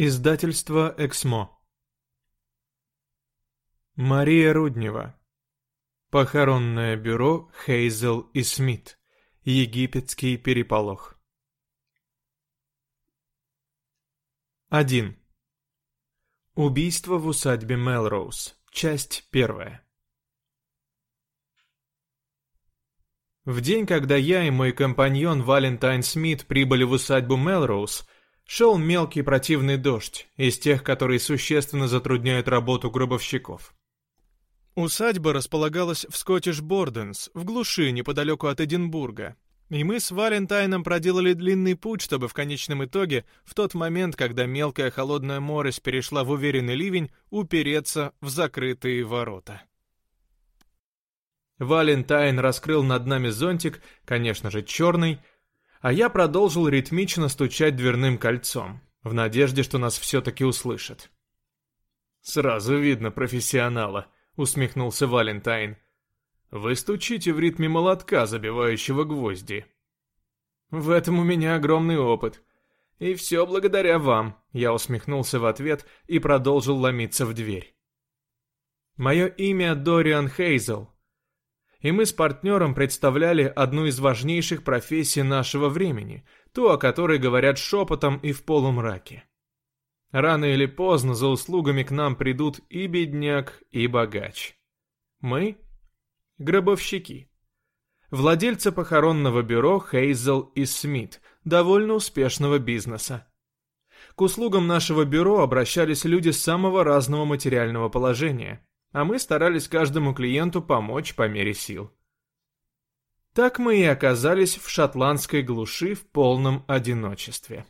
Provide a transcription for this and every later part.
Издательство «Эксмо». Мария Руднева. Похоронное бюро Хейзел и Смит. Египетский переполох. 1. Убийство в усадьбе Мелроуз. Часть первая. В день, когда я и мой компаньон Валентайн Смит прибыли в усадьбу Мелроуз, Шел мелкий противный дождь, из тех, которые существенно затрудняют работу гробовщиков. Усадьба располагалась в Скоттиш-Борденс, в глуши неподалеку от Эдинбурга. И мы с Валентайном проделали длинный путь, чтобы в конечном итоге, в тот момент, когда мелкая холодная морось перешла в уверенный ливень, упереться в закрытые ворота. Валентайн раскрыл над нами зонтик, конечно же черный, а я продолжил ритмично стучать дверным кольцом, в надежде, что нас все-таки услышат. «Сразу видно профессионала», — усмехнулся Валентайн. «Вы стучите в ритме молотка, забивающего гвозди». «В этом у меня огромный опыт. И все благодаря вам», — я усмехнулся в ответ и продолжил ломиться в дверь. «Мое имя Дориан Хейзел, и мы с партнером представляли одну из важнейших профессий нашего времени, ту, о которой говорят шепотом и в полумраке. Рано или поздно за услугами к нам придут и бедняк, и богач. Мы — гробовщики. Владельцы похоронного бюро Хейзел и Смит, довольно успешного бизнеса. К услугам нашего бюро обращались люди самого разного материального положения – а мы старались каждому клиенту помочь по мере сил. Так мы и оказались в шотландской глуши в полном одиночестве.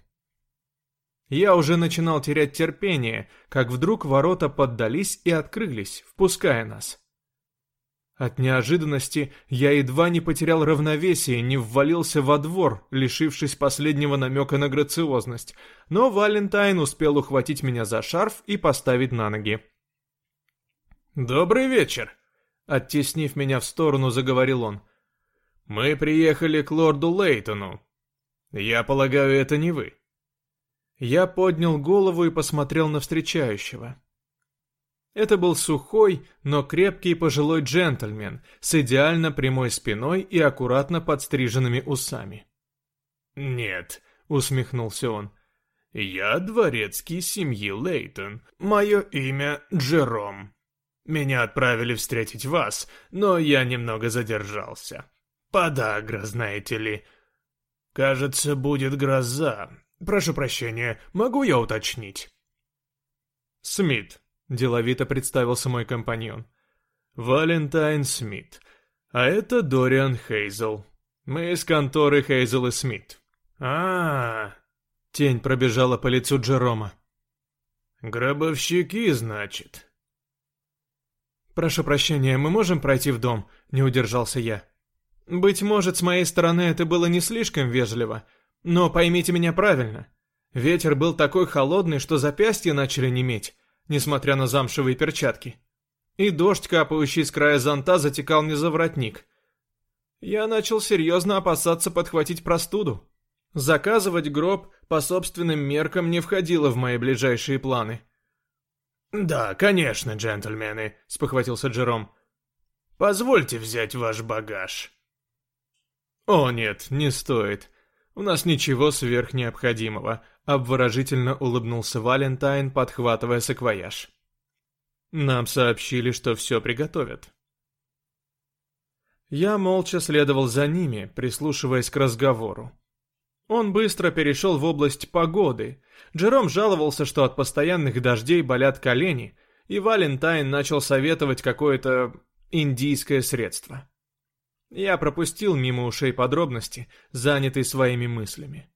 Я уже начинал терять терпение, как вдруг ворота поддались и открылись, впуская нас. От неожиданности я едва не потерял равновесие, не ввалился во двор, лишившись последнего намека на грациозность, но Валентайн успел ухватить меня за шарф и поставить на ноги. «Добрый вечер!» Оттеснив меня в сторону, заговорил он. «Мы приехали к лорду Лейтону. Я полагаю, это не вы». Я поднял голову и посмотрел на встречающего. Это был сухой, но крепкий пожилой джентльмен с идеально прямой спиной и аккуратно подстриженными усами. «Нет», — усмехнулся он, — «я дворецкий семьи Лейтон. Мое имя Джером». Меня отправили встретить вас, но я немного задержался. Подагра, знаете ли. Кажется, будет гроза. Прошу прощения, могу я уточнить? Смит, деловито представился мой компаньон. Валентайн Смит. А это Дориан Хейзел. Мы из конторы Хейзел и Смит. А, -а, -а. Тень пробежала по лицу Джерома. Гробовщики, значит. «Прошу прощения, мы можем пройти в дом?» – не удержался я. «Быть может, с моей стороны это было не слишком вежливо, но поймите меня правильно. Ветер был такой холодный, что запястья начали неметь, несмотря на замшевые перчатки. И дождь, капающий с края зонта, затекал мне за воротник. Я начал серьезно опасаться подхватить простуду. Заказывать гроб по собственным меркам не входило в мои ближайшие планы. «Да, конечно, джентльмены», — спохватился Джером. «Позвольте взять ваш багаж». «О, нет, не стоит. У нас ничего сверхнеобходимого», — обворожительно улыбнулся Валентайн, подхватывая саквояж. «Нам сообщили, что все приготовят». Я молча следовал за ними, прислушиваясь к разговору. Он быстро перешел в область погоды. Джером жаловался, что от постоянных дождей болят колени, и Валентайн начал советовать какое-то индийское средство. Я пропустил мимо ушей подробности, занятый своими мыслями.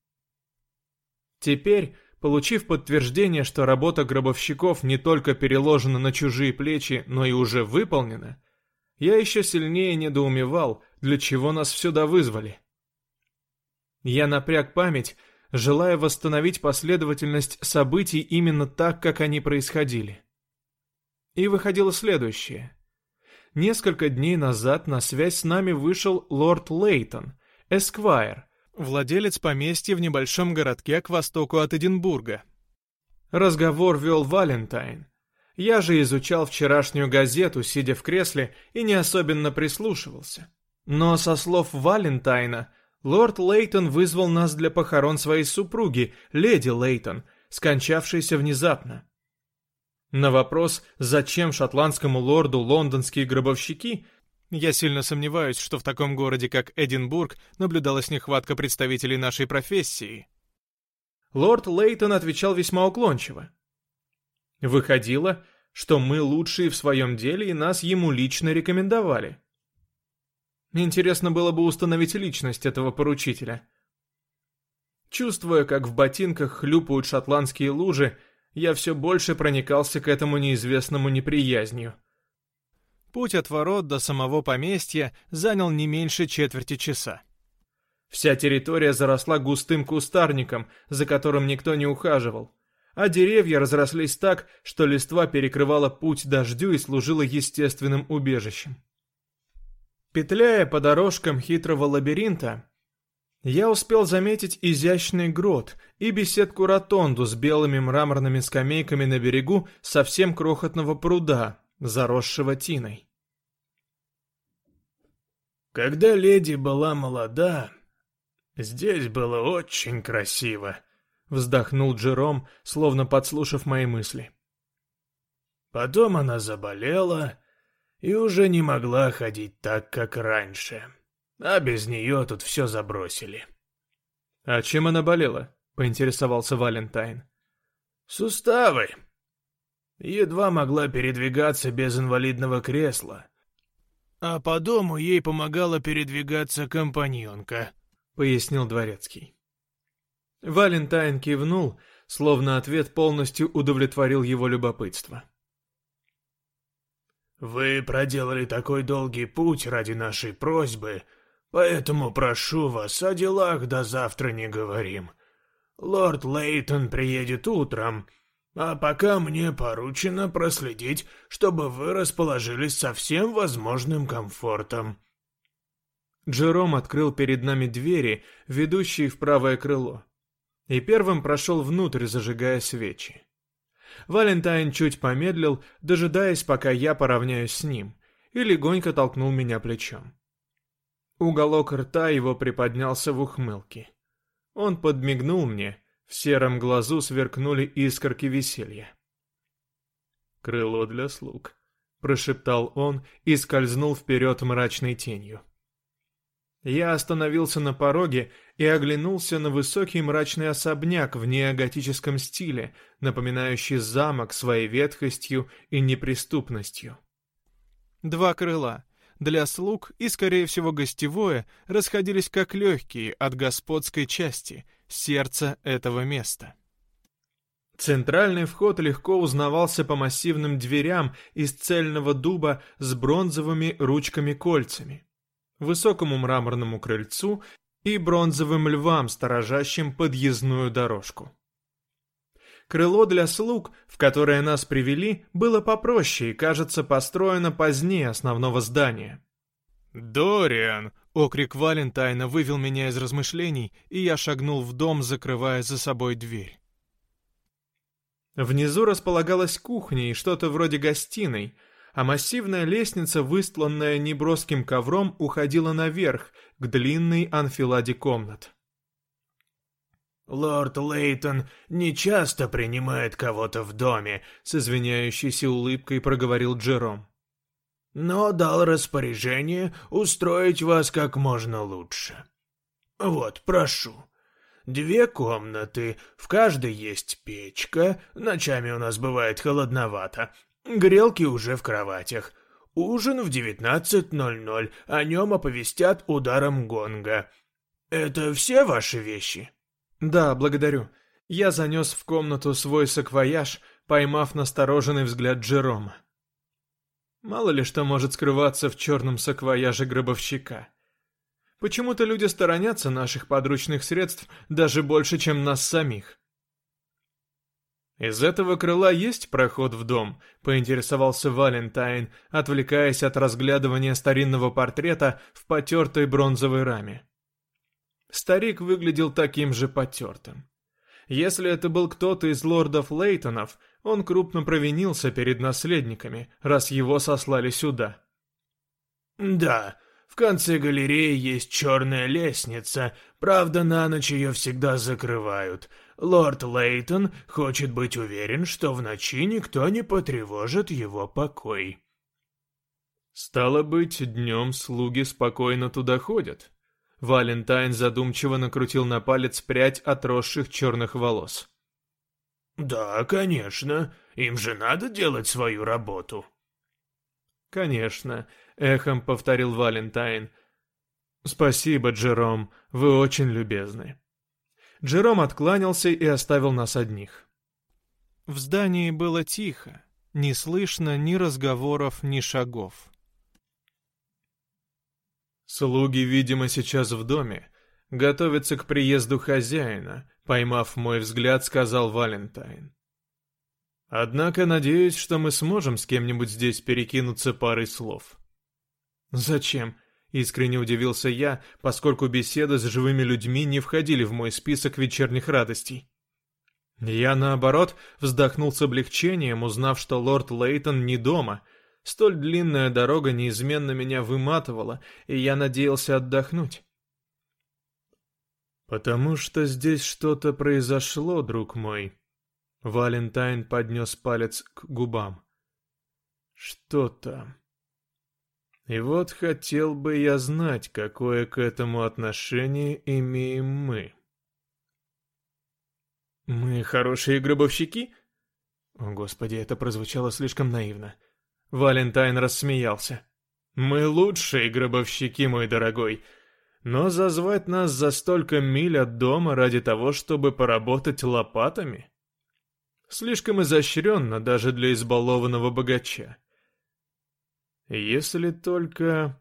Теперь, получив подтверждение, что работа гробовщиков не только переложена на чужие плечи, но и уже выполнена, я еще сильнее недоумевал, для чего нас сюда вызвали. Я напряг память, желая восстановить последовательность событий именно так, как они происходили. И выходило следующее. Несколько дней назад на связь с нами вышел лорд Лейтон, эсквайр, владелец поместья в небольшом городке к востоку от Эдинбурга. Разговор вел Валентайн. Я же изучал вчерашнюю газету, сидя в кресле, и не особенно прислушивался. Но со слов Валентайна, лорд Лейтон вызвал нас для похорон своей супруги, леди Лейтон, скончавшейся внезапно. На вопрос, зачем шотландскому лорду лондонские гробовщики, я сильно сомневаюсь, что в таком городе, как Эдинбург, наблюдалась нехватка представителей нашей профессии. Лорд Лейтон отвечал весьма уклончиво. Выходило, что мы лучшие в своем деле и нас ему лично рекомендовали. Интересно было бы установить личность этого поручителя. Чувствуя, как в ботинках хлюпают шотландские лужи, я все больше проникался к этому неизвестному неприязнью. Путь от ворот до самого поместья занял не меньше четверти часа. Вся территория заросла густым кустарником, за которым никто не ухаживал, а деревья разрослись так, что листва перекрывала путь дождю и служила естественным убежищем. Петляя по дорожкам хитрого лабиринта, я успел заметить изящный грот и беседку-ротонду с белыми мраморными скамейками на берегу совсем крохотного пруда, заросшего тиной. Когда леди была молода, здесь было очень красиво, вздохнул Джером, словно подслушав мои мысли. Потом она заболела и уже не могла ходить так, как раньше. А без нее тут все забросили. «А чем она болела?» — поинтересовался Валентайн. «Суставы. Едва могла передвигаться без инвалидного кресла. А по дому ей помогала передвигаться компаньонка», — пояснил Дворецкий. Валентайн кивнул, словно ответ полностью удовлетворил его любопытство. «Вы проделали такой долгий путь ради нашей просьбы, Поэтому прошу вас, о делах до завтра не говорим. Лорд Лейтон приедет утром, а пока мне поручено проследить, чтобы вы расположились со всем возможным комфортом». Джером открыл перед нами двери, ведущие в правое крыло, и первым прошел внутрь, зажигая свечи. Валентайн чуть помедлил, дожидаясь, пока я поравняюсь с ним, и легонько толкнул меня плечом. Уголок рта его приподнялся в ухмылке. Он подмигнул мне, в сером глазу сверкнули искорки веселья. «Крыло для слуг», — прошептал он и скользнул вперед мрачной тенью. Я остановился на пороге и оглянулся на высокий мрачный особняк в неоготическом стиле, напоминающий замок своей ветхостью и неприступностью. Два крыла, для слуг и, скорее всего, гостевое расходились как легкие от господской части, сердца этого места. Центральный вход легко узнавался по массивным дверям из цельного дуба с бронзовыми ручками-кольцами, высокому мраморному крыльцу и бронзовым львам, сторожащим подъездную дорожку. Крыло для слуг, в которое нас привели, было попроще и, кажется, построено позднее основного здания. «Дориан!» — окрик Валентайна вывел меня из размышлений, и я шагнул в дом, закрывая за собой дверь. Внизу располагалась кухня и что-то вроде гостиной, а массивная лестница, выстланная неброским ковром, уходила наверх, к длинной анфиладе комнат. «Лорд Лейтон не часто принимает кого-то в доме», — с извиняющейся улыбкой проговорил Джером. «Но дал распоряжение устроить вас как можно лучше. Вот, прошу. Две комнаты, в каждой есть печка, ночами у нас бывает холодновато, грелки уже в кроватях». Ужин в 19.00, о нем оповестят ударом гонга. Это все ваши вещи?» «Да, благодарю. Я занес в комнату свой саквояж, поймав настороженный взгляд Джерома. Мало ли что может скрываться в черном саквояже гробовщика. Почему-то люди сторонятся наших подручных средств даже больше, чем нас самих. «Из этого крыла есть проход в дом?» — поинтересовался Валентайн, отвлекаясь от разглядывания старинного портрета в потертой бронзовой раме. Старик выглядел таким же потертым. Если это был кто-то из лордов Лейтонов, он крупно провинился перед наследниками, раз его сослали сюда. «Да, в конце галереи есть черная лестница, правда, на ночь ее всегда закрывают. Лорд Лейтон хочет быть уверен, что в ночи никто не потревожит его покой». «Стало быть, днем слуги спокойно туда ходят». Валентайн задумчиво накрутил на палец прядь отросших черных волос. «Да, конечно. Им же надо делать свою работу». «Конечно», — эхом повторил Валентайн. «Спасибо, Джером, вы очень любезны». Джером откланялся и оставил нас одних. В здании было тихо, не слышно ни разговоров, ни шагов. Слуги, видимо, сейчас в доме, готовятся к приезду хозяина, поймав мой взгляд, сказал Валентайн. Однако надеюсь, что мы сможем с кем-нибудь здесь перекинуться парой слов. Зачем? Искренне удивился я, поскольку беседы с живыми людьми не входили в мой список вечерних радостей. Я, наоборот, вздохнул с облегчением, узнав, что лорд Лейтон не дома. Столь длинная дорога неизменно меня выматывала, и я надеялся отдохнуть. «Потому что здесь что-то произошло, друг мой», Валентайн поднес палец к губам. Что-то. И вот хотел бы я знать, какое к этому отношение имеем мы. Мы хорошие гробовщики? О, господи, это прозвучало слишком наивно. Валентайн рассмеялся. Мы лучшие гробовщики, мой дорогой. Но зазвать нас за столько миль от дома ради того, чтобы поработать лопатами? Слишком изощренно даже для избалованного богача. Если только...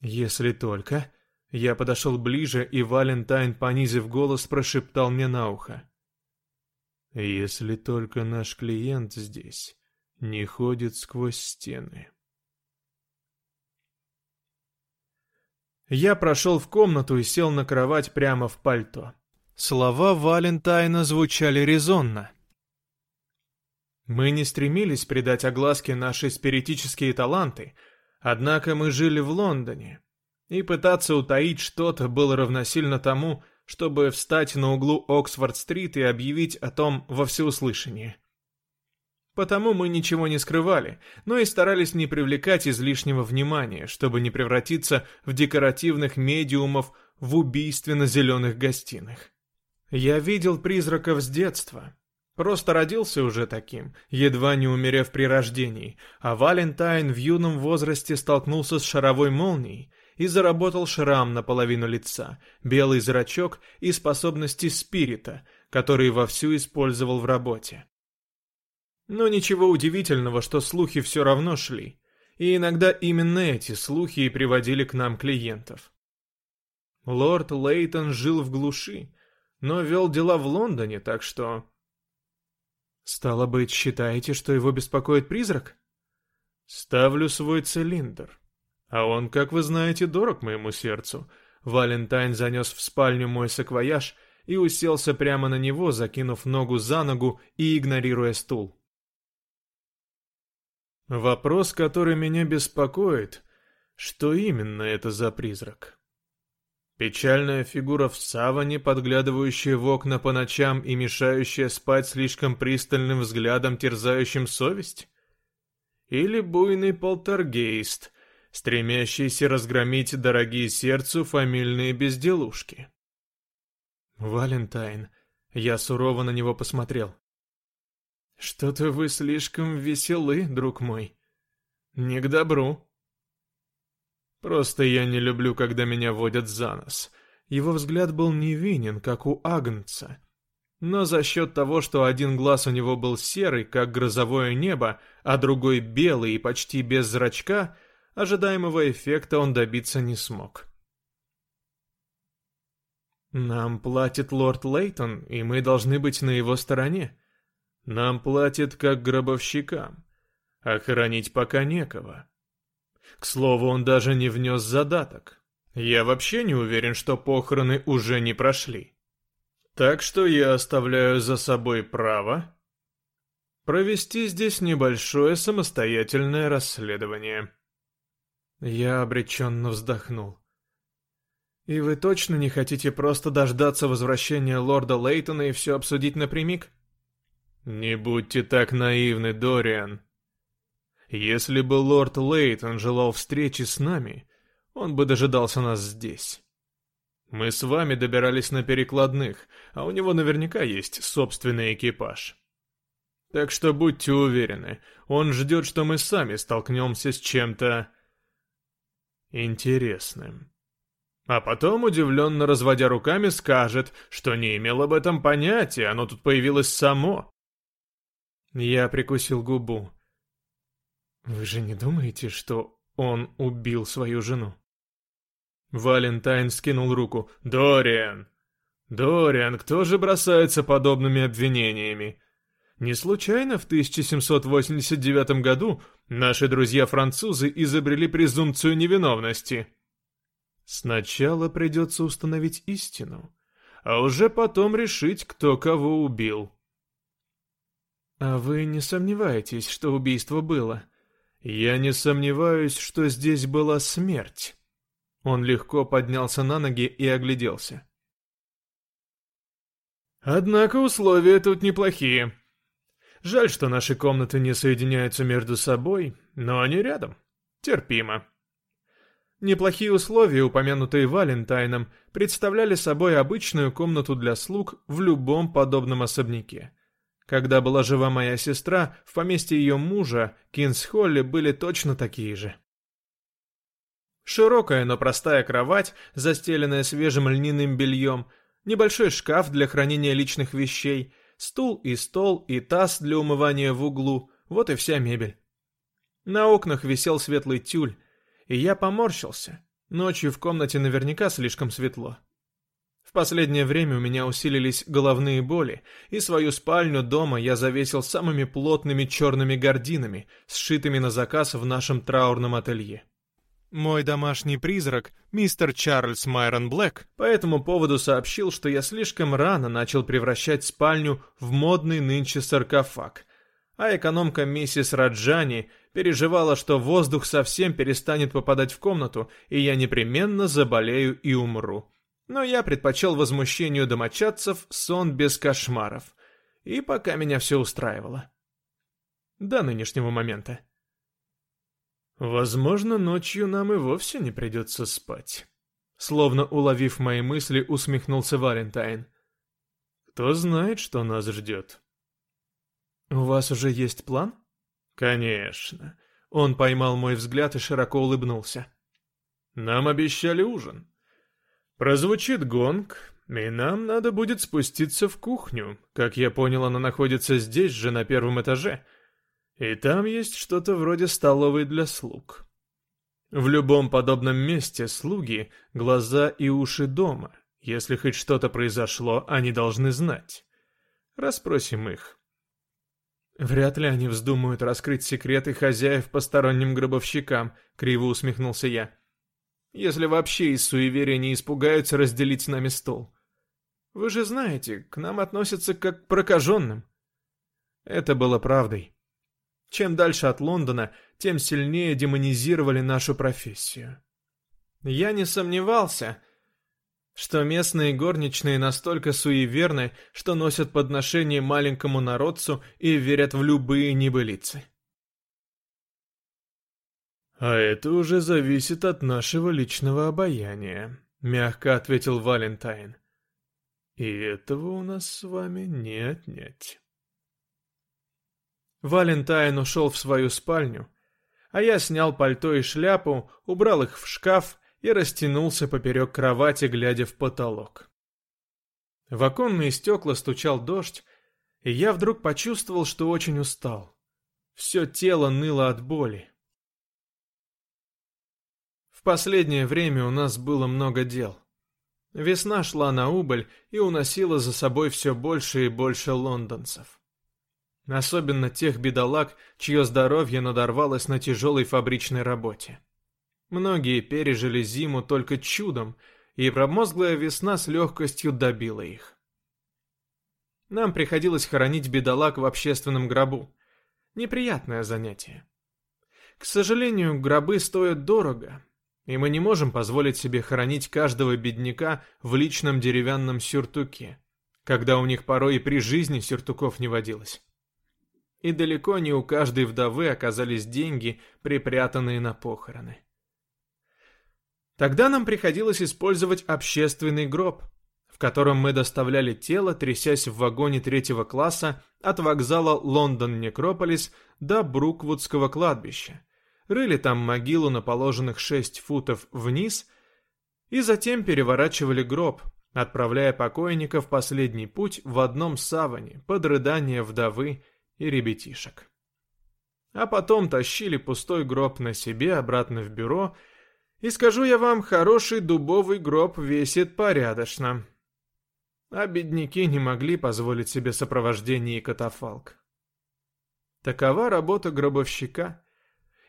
Если только... Я подошел ближе, и Валентайн, понизив голос, прошептал мне на ухо. «Если только наш клиент здесь не ходит сквозь стены». Я прошел в комнату и сел на кровать прямо в пальто. Слова Валентайна звучали резонно. Мы не стремились придать огласке наши спиритические таланты, однако мы жили в Лондоне, и пытаться утаить что-то было равносильно тому, чтобы встать на углу Оксфорд-стрит и объявить о том во всеуслышание. Потому мы ничего не скрывали, но и старались не привлекать излишнего внимания, чтобы не превратиться в декоративных медиумов в убийственно-зеленых гостиных. Я видел призраков с детства, Просто родился уже таким, едва не умерев при рождении, а Валентайн в юном возрасте столкнулся с шаровой молнией и заработал шрам на половину лица, белый зрачок и способности спирита, которые вовсю использовал в работе. Но ничего удивительного, что слухи все равно шли, и иногда именно эти слухи и приводили к нам клиентов. Лорд Лейтон жил в глуши, но вел дела в Лондоне, так что Стало быть, считаете, что его беспокоит призрак? Ставлю свой цилиндр. А он, как вы знаете, дорог моему сердцу. Валентайн занес в спальню мой саквояж и уселся прямо на него, закинув ногу за ногу и игнорируя стул. Вопрос, который меня беспокоит, что именно это за призрак? Печальная фигура в саване, подглядывающая в окна по ночам и мешающая спать слишком пристальным взглядом, терзающим совесть? Или буйный полтергейст, стремящийся разгромить дорогие сердцу фамильные безделушки? Валентайн, я сурово на него посмотрел. Что-то вы слишком веселы, друг мой. Не к добру. Просто я не люблю, когда меня водят за нос. Его взгляд был невинен, как у Агнца. Но за счет того, что один глаз у него был серый, как грозовое небо, а другой белый и почти без зрачка, ожидаемого эффекта он добиться не смог. Нам платит лорд Лейтон, и мы должны быть на его стороне. Нам платит как гробовщикам. Охранить пока некого. К слову, он даже не внес задаток. Я вообще не уверен, что похороны уже не прошли. Так что я оставляю за собой право провести здесь небольшое самостоятельное расследование. Я обреченно вздохнул. «И вы точно не хотите просто дождаться возвращения лорда Лейтона и все обсудить напрямик?» «Не будьте так наивны, Дориан. Если бы лорд Лейтон желал встречи с нами, он бы дожидался нас здесь. Мы с вами добирались на перекладных, а у него наверняка есть собственный экипаж. Так что будьте уверены, он ждет, что мы сами столкнемся с чем-то интересным. А потом, удивленно разводя руками, скажет, что не имел об этом понятия, оно тут появилось само. Я прикусил губу. Вы же не думаете, что он убил свою жену? Валентайн скинул руку. «Дориан! Дориан, кто же бросается подобными обвинениями? Не случайно в 1789 году наши друзья-французы изобрели презумпцию невиновности. Сначала придется установить истину, а уже потом решить, кто кого убил». «А вы не сомневаетесь, что убийство было?» «Я не сомневаюсь, что здесь была смерть». Он легко поднялся на ноги и огляделся. Однако условия тут неплохие. Жаль, что наши комнаты не соединяются между собой, но они рядом. Терпимо. Неплохие условия, упомянутые Валентайном, представляли собой обычную комнату для слуг в любом подобном особняке. Когда была жива моя сестра, в поместье ее мужа, Кинсхолле, были точно такие же. Широкая, но простая кровать, застеленная свежим льняным бельем, небольшой шкаф для хранения личных вещей, стул и стол и таз для умывания в углу — вот и вся мебель. На окнах висел светлый тюль, и я поморщился. Ночью в комнате наверняка слишком светло. В последнее время у меня усилились головные боли, и свою спальню дома я завесил самыми плотными черными гардинами, сшитыми на заказ в нашем траурном ателье. Мой домашний призрак, мистер Чарльз Майрон Блэк, по этому поводу сообщил, что я слишком рано начал превращать спальню в модный нынче саркофаг, а экономка миссис Раджани переживала, что воздух совсем перестанет попадать в комнату, и я непременно заболею и умру. Но я предпочел возмущению домочадцев сон без кошмаров. И пока меня все устраивало. До нынешнего момента. Возможно, ночью нам и вовсе не придется спать. Словно уловив мои мысли, усмехнулся Валентайн. Кто знает, что нас ждет. У вас уже есть план? Конечно. Он поймал мой взгляд и широко улыбнулся. Нам обещали ужин. Прозвучит гонг, и нам надо будет спуститься в кухню. Как я понял, она находится здесь же, на первом этаже — и там есть что-то вроде столовой для слуг. В любом подобном месте слуги — глаза и уши дома. Если хоть что-то произошло, они должны знать. Распросим их. Вряд ли они вздумают раскрыть секреты хозяев посторонним гробовщикам, криво усмехнулся я. Если вообще из суеверия не испугаются разделить с нами стол. Вы же знаете, к нам относятся как к прокаженным. Это было правдой. Чем дальше от Лондона, тем сильнее демонизировали нашу профессию. Я не сомневался, что местные горничные настолько суеверны, что носят подношение маленькому народцу и верят в любые небылицы. «А это уже зависит от нашего личного обаяния», — мягко ответил Валентайн. «И этого у нас с вами не отнять». Валентайн ушел в свою спальню, а я снял пальто и шляпу, убрал их в шкаф и растянулся поперек кровати, глядя в потолок. В оконные стекла стучал дождь, и я вдруг почувствовал, что очень устал. Все тело ныло от боли. Последнее время у нас было много дел. Весна шла на убыль и уносила за собой все больше и больше лондонцев. Особенно тех бедолаг, чье здоровье надорвалось на тяжелой фабричной работе. Многие пережили зиму только чудом, и промозглая весна с легкостью добила их. Нам приходилось хоронить бедолаг в общественном гробу. Неприятное занятие. К сожалению, гробы стоят дорого, и мы не можем позволить себе хоронить каждого бедняка в личном деревянном сюртуке, когда у них порой и при жизни сюртуков не водилось. И далеко не у каждой вдовы оказались деньги, припрятанные на похороны. Тогда нам приходилось использовать общественный гроб, в котором мы доставляли тело, трясясь в вагоне третьего класса от вокзала Лондон-Некрополис до Бруквудского кладбища, рыли там могилу на положенных шесть футов вниз и затем переворачивали гроб, отправляя покойника в последний путь в одном саване под рыдание вдовы и ребятишек. А потом тащили пустой гроб на себе обратно в бюро, и скажу я вам, хороший дубовый гроб весит порядочно. А бедняки не могли позволить себе сопровождение и катафалк. Такова работа гробовщика.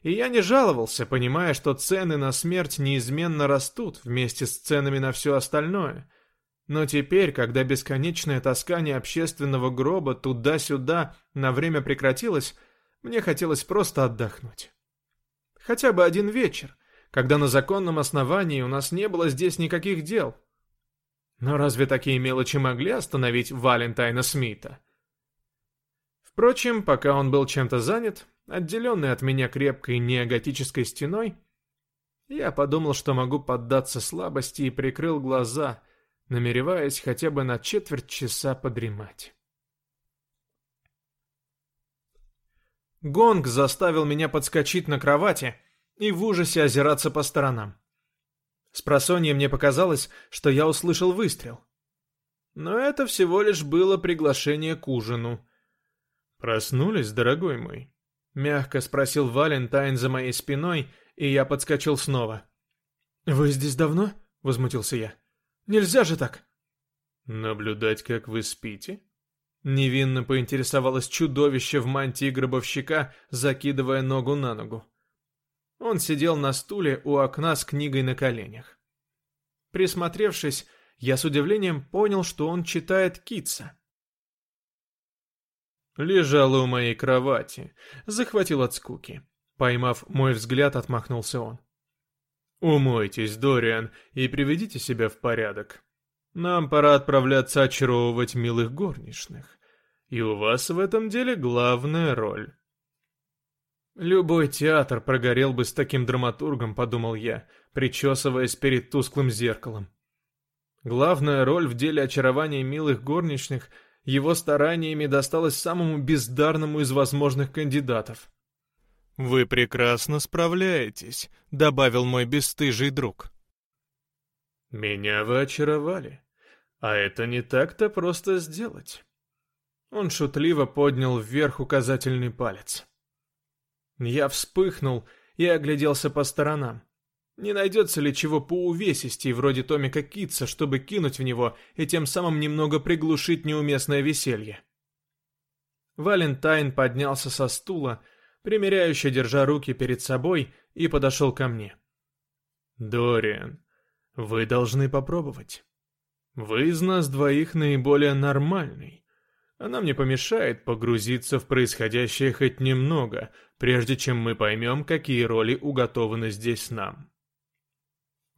И я не жаловался, понимая, что цены на смерть неизменно растут вместе с ценами на все остальное. Но теперь, когда бесконечное таскание общественного гроба туда-сюда на время прекратилось, мне хотелось просто отдохнуть. Хотя бы один вечер, когда на законном основании у нас не было здесь никаких дел. Но разве такие мелочи могли остановить Валентайна Смита? Впрочем, пока он был чем-то занят, отделенный от меня крепкой неоготической стеной, я подумал, что могу поддаться слабости и прикрыл глаза, намереваясь хотя бы на четверть часа подремать. Гонг заставил меня подскочить на кровати и в ужасе озираться по сторонам. С просонья мне показалось, что я услышал выстрел. Но это всего лишь было приглашение к ужину. «Проснулись, дорогой мой?» — мягко спросил Валентайн за моей спиной, и я подскочил снова. «Вы здесь давно?» — возмутился я. «Нельзя же так!» «Наблюдать, как вы спите?» Невинно поинтересовалось чудовище в мантии гробовщика, закидывая ногу на ногу. Он сидел на стуле у окна с книгой на коленях. Присмотревшись, я с удивлением понял, что он читает Китса. Лежала у моей кровати, захватил от скуки. Поймав мой взгляд, отмахнулся он. «Умойтесь, Дориан, и приведите себя в порядок. Нам пора отправляться очаровывать милых горничных. И у вас в этом деле главная роль». Любой театр прогорел бы с таким драматургом, подумал я, причесываясь перед тусклым зеркалом. Главная роль в деле очарования милых горничных его стараниями досталась самому бездарному из возможных кандидатов. «Вы прекрасно справляетесь», — добавил мой бесстыжий друг. «Меня вы очаровали, а это не так-то просто сделать». Он шутливо поднял вверх указательный палец. Я вспыхнул и огляделся по сторонам. Не найдется ли чего по увесистей, вроде Томика Китса, чтобы кинуть в него и тем самым немного приглушить неуместное веселье? Валентайн поднялся со стула, примеряюще держа руки перед собой, и подошел ко мне. «Дориан, вы должны попробовать. Вы из нас двоих наиболее нормальный. Она мне помешает погрузиться в происходящее хоть немного, прежде чем мы поймем, какие роли уготованы здесь нам.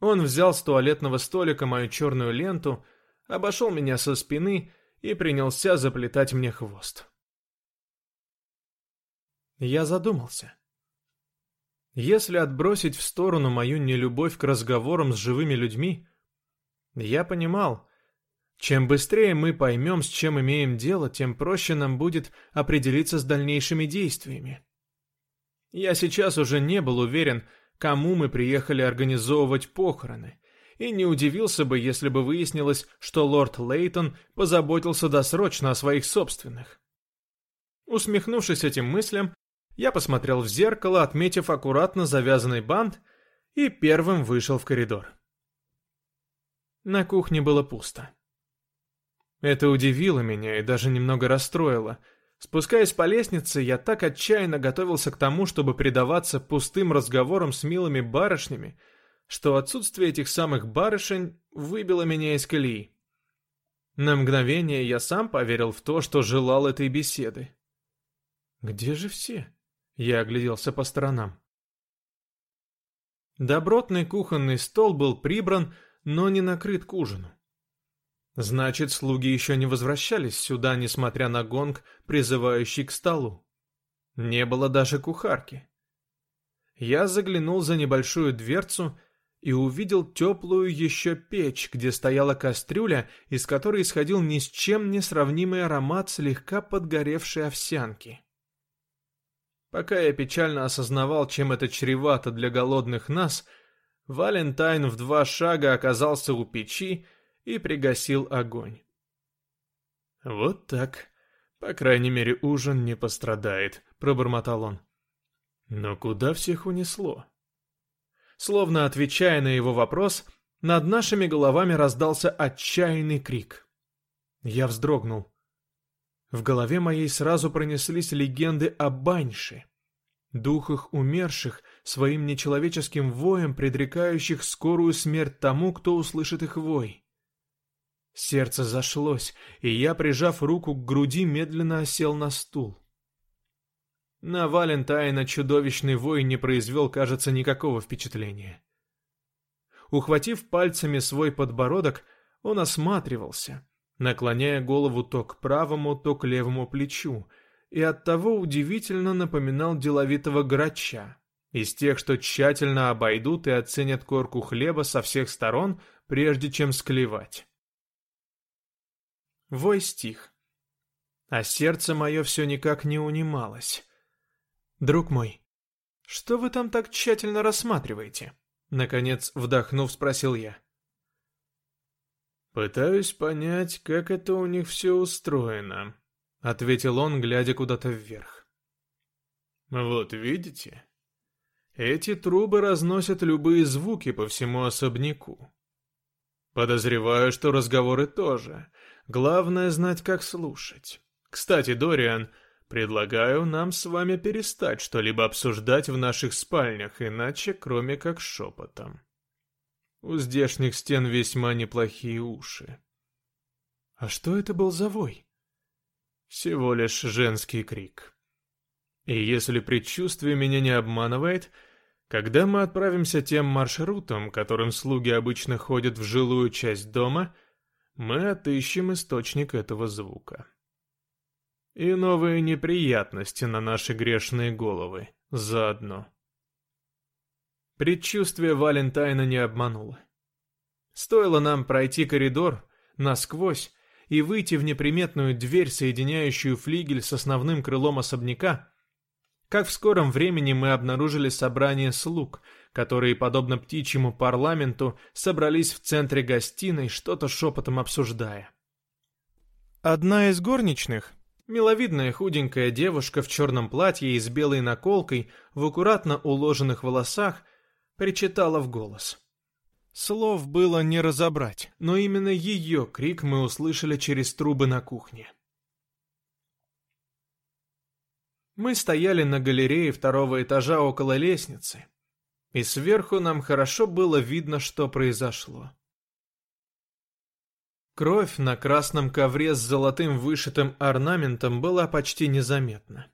Он взял с туалетного столика мою черную ленту, обошел меня со спины и принялся заплетать мне хвост. Я задумался. Если отбросить в сторону мою нелюбовь к разговорам с живыми людьми, я понимал, чем быстрее мы поймем, с чем имеем дело, тем проще нам будет определиться с дальнейшими действиями. Я сейчас уже не был уверен, кому мы приехали организовывать похороны, и не удивился бы, если бы выяснилось, что лорд Лейтон позаботился досрочно о своих собственных. Усмехнувшись этим мыслям, я посмотрел в зеркало, отметив аккуратно завязанный бант, и первым вышел в коридор. На кухне было пусто. Это удивило меня и даже немного расстроило. Спускаясь по лестнице, я так отчаянно готовился к тому, чтобы предаваться пустым разговорам с милыми барышнями, что отсутствие этих самых барышень выбило меня из колеи. На мгновение я сам поверил в то, что желал этой беседы. Где же все? Я огляделся по сторонам. Добротный кухонный стол был прибран, но не накрыт к ужину. Значит, слуги еще не возвращались сюда, несмотря на гонг, призывающий к столу. Не было даже кухарки. Я заглянул за небольшую дверцу и увидел теплую еще печь, где стояла кастрюля, из которой исходил ни с чем не сравнимый аромат слегка подгоревшей овсянки. Пока я печально осознавал, чем это чревато для голодных нас, Валентайн в два шага оказался у печи и пригасил огонь. «Вот так. По крайней мере, ужин не пострадает», — пробормотал он. «Но куда всех унесло?» Словно отвечая на его вопрос, над нашими головами раздался отчаянный крик. Я вздрогнул. В голове моей сразу пронеслись легенды о Баньше, духах умерших, своим нечеловеческим воем предрекающих скорую смерть тому, кто услышит их вой. Сердце зашлось, и я, прижав руку к груди, медленно осел на стул. На Валентайна чудовищный вой не произвел, кажется, никакого впечатления. Ухватив пальцами свой подбородок, он осматривался, наклоняя голову то к правому, то к левому плечу, и оттого удивительно напоминал деловитого грача, из тех, что тщательно обойдут и оценят корку хлеба со всех сторон, прежде чем склевать. Вой стих. А сердце мое все никак не унималось. «Друг мой, что вы там так тщательно рассматриваете?» Наконец, вдохнув, спросил я. «Пытаюсь понять, как это у них все устроено», — ответил он, глядя куда-то вверх. «Вот видите? Эти трубы разносят любые звуки по всему особняку. Подозреваю, что разговоры тоже. Главное знать, как слушать. Кстати, Дориан, Предлагаю нам с вами перестать что-либо обсуждать в наших спальнях, иначе кроме как шепотом. У здешних стен весьма неплохие уши. А что это был за вой? Всего лишь женский крик. И если предчувствие меня не обманывает, когда мы отправимся тем маршрутом, которым слуги обычно ходят в жилую часть дома, мы отыщем источник этого звука и новые неприятности на наши грешные головы заодно. Предчувствие Валентайна не обмануло. Стоило нам пройти коридор насквозь и выйти в неприметную дверь, соединяющую флигель с основным крылом особняка, как в скором времени мы обнаружили собрание слуг, которые, подобно птичьему парламенту, собрались в центре гостиной, что-то шепотом обсуждая. Одна из горничных, Миловидная худенькая девушка в черном платье и с белой наколкой в аккуратно уложенных волосах причитала в голос. Слов было не разобрать, но именно ее крик мы услышали через трубы на кухне. Мы стояли на галерее второго этажа около лестницы, и сверху нам хорошо было видно, что произошло. Кровь на красном ковре с золотым вышитым орнаментом была почти незаметна.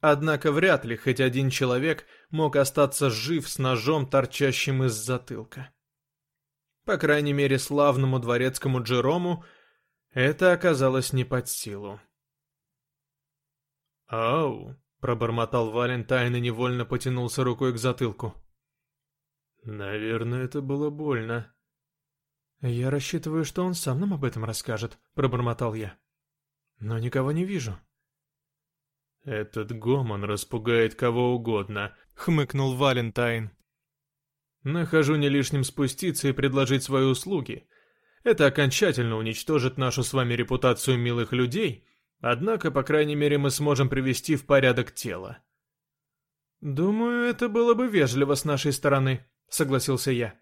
Однако вряд ли хоть один человек мог остаться жив с ножом, торчащим из затылка. По крайней мере, славному дворецкому Джерому это оказалось не под силу. «Ау!» — пробормотал Валентайн и невольно потянулся рукой к затылку. «Наверное, это было больно». «Я рассчитываю, что он сам нам об этом расскажет», — пробормотал я. «Но никого не вижу». «Этот гомон распугает кого угодно», — хмыкнул Валентайн. «Нахожу не лишним спуститься и предложить свои услуги. Это окончательно уничтожит нашу с вами репутацию милых людей, однако, по крайней мере, мы сможем привести в порядок тело». «Думаю, это было бы вежливо с нашей стороны», — согласился я.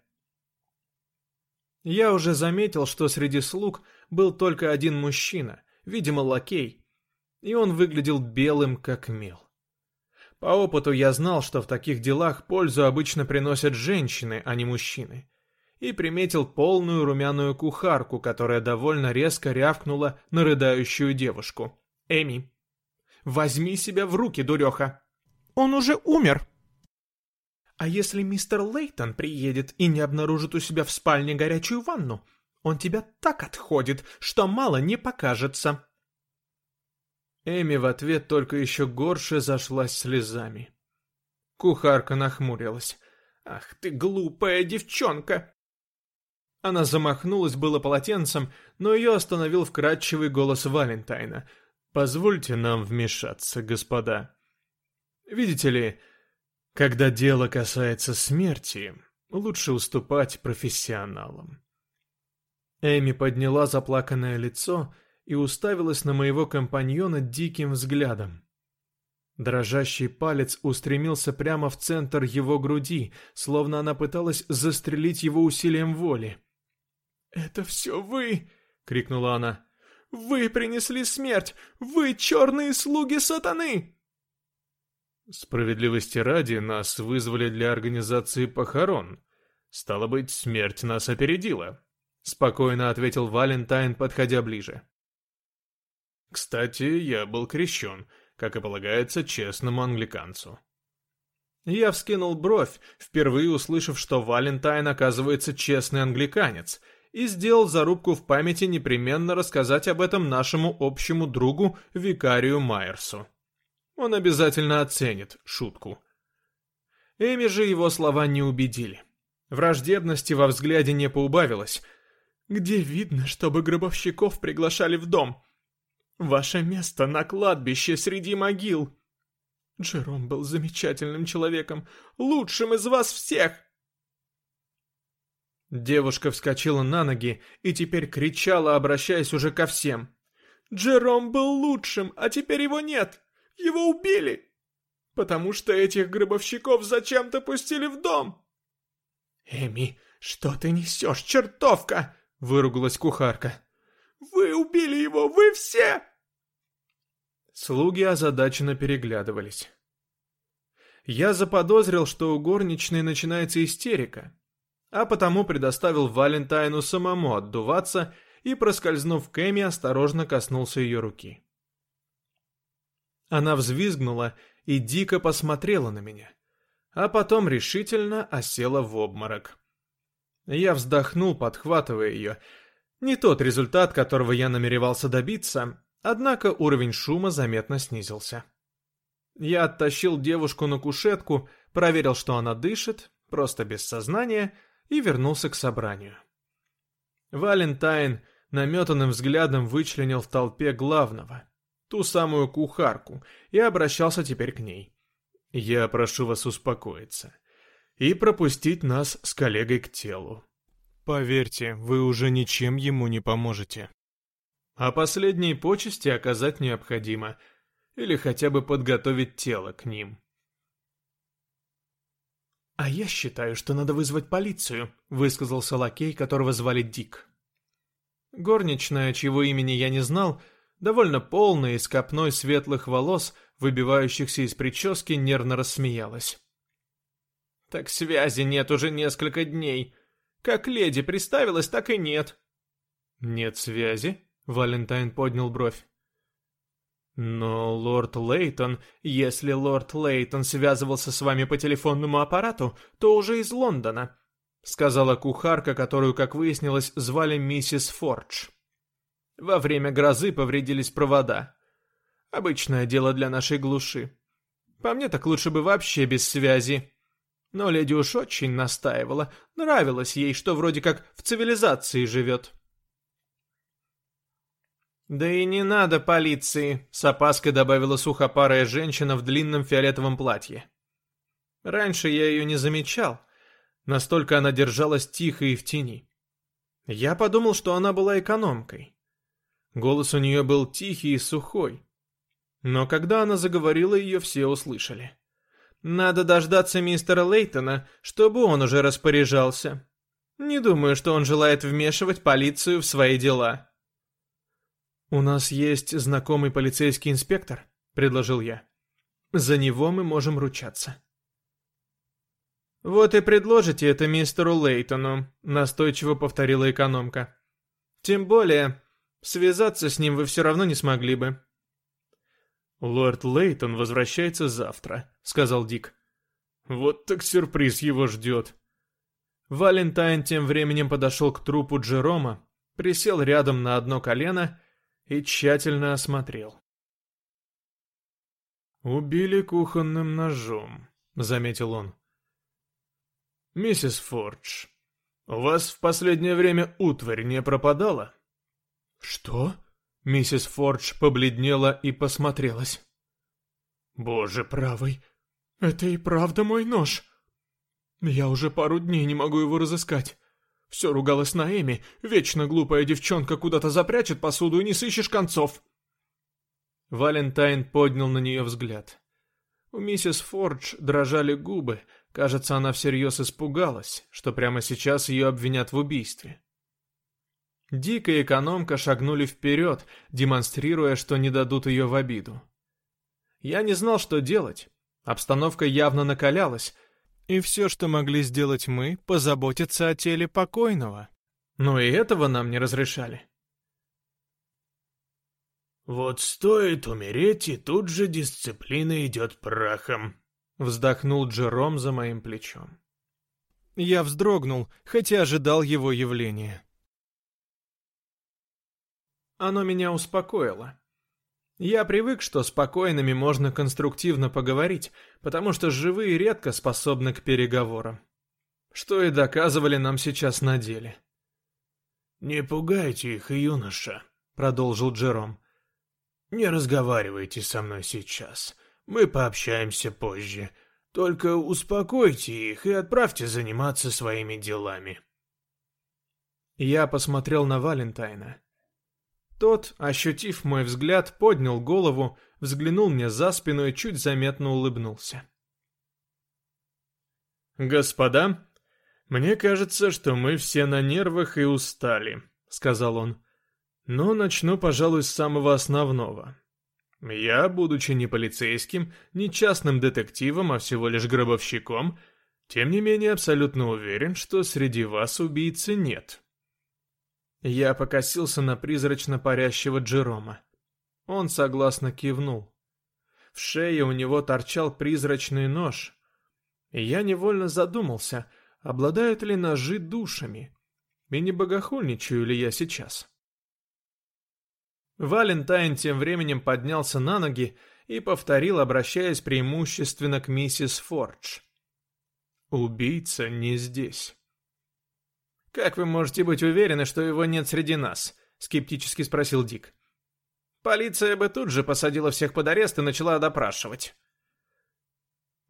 Я уже заметил, что среди слуг был только один мужчина, видимо, лакей, и он выглядел белым, как мел. По опыту я знал, что в таких делах пользу обычно приносят женщины, а не мужчины. И приметил полную румяную кухарку, которая довольно резко рявкнула на рыдающую девушку. «Эми, возьми себя в руки, дуреха! Он уже умер!» «А если мистер Лейтон приедет и не обнаружит у себя в спальне горячую ванну, он тебя так отходит, что мало не покажется!» Эми в ответ только еще горше зашлась слезами. Кухарка нахмурилась. «Ах ты глупая девчонка!» Она замахнулась было полотенцем, но ее остановил вкрадчивый голос Валентайна. «Позвольте нам вмешаться, господа. Видите ли, когда дело касается смерти, лучше уступать профессионалам». Эми подняла заплаканное лицо и уставилась на моего компаньона диким взглядом. Дрожащий палец устремился прямо в центр его груди, словно она пыталась застрелить его усилием воли. «Это все вы!» — крикнула она. «Вы принесли смерть! Вы черные слуги сатаны!» Справедливости ради, нас вызвали для организации похорон. Стало быть, смерть нас опередила. Спокойно ответил Валентайн, подходя ближе. Кстати, я был крещен, как и полагается честному англиканцу. Я вскинул бровь, впервые услышав, что Валентайн оказывается честный англиканец — и сделал зарубку в памяти непременно рассказать об этом нашему общему другу, викарию Майерсу. Он обязательно оценит шутку. Эми же его слова не убедили. Враждебности во взгляде не поубавилось. «Где видно, чтобы гробовщиков приглашали в дом? Ваше место на кладбище среди могил!» Джером был замечательным человеком, лучшим из вас всех. Девушка вскочила на ноги и теперь кричала, обращаясь уже ко всем. «Джером был лучшим, а теперь его нет! Его убили! Потому что этих гробовщиков зачем-то пустили в дом!» «Эми, что ты несешь, чертовка?» — выругалась кухарка. «Вы убили его, вы все!» Слуги озадаченно переглядывались. Я заподозрил, что у горничной начинается истерика, а потому предоставил Валентайну самому отдуваться и, проскользнув к Эми, осторожно коснулся ее руки. Она взвизгнула и дико посмотрела на меня, а потом решительно осела в обморок. Я вздохнул, подхватывая ее. Не тот результат, которого я намеревался добиться, однако уровень шума заметно снизился. Я оттащил девушку на кушетку, проверил, что она дышит, просто без сознания, и вернулся к собранию. Валентайн наметанным взглядом вычленил в толпе главного, ту самую кухарку, и обращался теперь к ней. «Я прошу вас успокоиться и пропустить нас с коллегой к телу. Поверьте, вы уже ничем ему не поможете. А последние почести оказать необходимо, или хотя бы подготовить тело к ним». «А я считаю, что надо вызвать полицию», — высказался лакей, которого звали Дик. Горничная, чьего имени я не знал, довольно полная и с копной светлых волос, выбивающихся из прически, нервно рассмеялась. «Так связи нет уже несколько дней. Как леди приставилась, так и нет». «Нет связи?» — Валентайн поднял бровь. «Но лорд Лейтон, если лорд Лейтон связывался с вами по телефонному аппарату, то уже из Лондона», сказала кухарка, которую, как выяснилось, звали миссис Фордж. «Во время грозы повредились провода. Обычное дело для нашей глуши. По мне так лучше бы вообще без связи». Но леди уж очень настаивала, нравилось ей, что вроде как в цивилизации живет. «Да и не надо полиции», — с опаской добавила сухопарая женщина в длинном фиолетовом платье. Раньше я ее не замечал, настолько она держалась тихо и в тени. Я подумал, что она была экономкой. Голос у нее был тихий и сухой. Но когда она заговорила, ее все услышали. Надо дождаться мистера Лейтона, чтобы он уже распоряжался. Не думаю, что он желает вмешивать полицию в свои дела. «У нас есть знакомый полицейский инспектор», — предложил я. «За него мы можем ручаться». «Вот и предложите это мистеру Лейтону», — настойчиво повторила экономка. «Тем более, связаться с ним вы все равно не смогли бы». «Лорд Лейтон возвращается завтра», — сказал Дик. «Вот так сюрприз его ждет». Валентайн тем временем подошел к трупу Джерома, присел рядом на одно колено и тщательно осмотрел. «Убили кухонным ножом», — заметил он. «Миссис Фордж, у вас в последнее время утварь не пропадала?» «Что?» — миссис Фордж побледнела и посмотрелась. «Боже правый, это и правда мой нож. Я уже пару дней не могу его разыскать. Все ругалась на Эми, вечно глупая девчонка куда-то запрячет посуду и не сыщешь концов». Валентайн поднял на нее взгляд. У миссис Фордж дрожали губы, кажется, она всерьез испугалась, что прямо сейчас ее обвинят в убийстве. Дик и экономка шагнули вперед, демонстрируя, что не дадут ее в обиду. Я не знал, что делать. Обстановка явно накалялась, и все, что могли сделать мы, позаботиться о теле покойного. Но и этого нам не разрешали. «Вот стоит умереть, и тут же дисциплина идет прахом», — вздохнул Джером за моим плечом. Я вздрогнул, хотя ожидал его явления. Оно меня успокоило. Я привык, что с покойными можно конструктивно поговорить, потому что живые редко способны к переговорам. Что и доказывали нам сейчас на деле. «Не пугайте их, юноша», — продолжил Джером. Не разговаривайте со мной сейчас. Мы пообщаемся позже. Только успокойте их и отправьте заниматься своими делами. Я посмотрел на Валентайна. Тот, ощутив мой взгляд, поднял голову, взглянул мне за спину и чуть заметно улыбнулся. «Господа, мне кажется, что мы все на нервах и устали», — сказал он. Но начну, пожалуй, с самого основного. Я, будучи не полицейским, не частным детективом, а всего лишь гробовщиком, тем не менее абсолютно уверен, что среди вас убийцы нет. Я покосился на призрачно парящего Джерома. Он согласно кивнул. В шее у него торчал призрачный нож. И я невольно задумался, обладают ли ножи душами, и не богохульничаю ли я сейчас. Валентайн тем временем поднялся на ноги и повторил, обращаясь преимущественно к миссис Фордж. «Убийца не здесь». «Как вы можете быть уверены, что его нет среди нас?» — скептически спросил Дик. «Полиция бы тут же посадила всех под арест и начала допрашивать».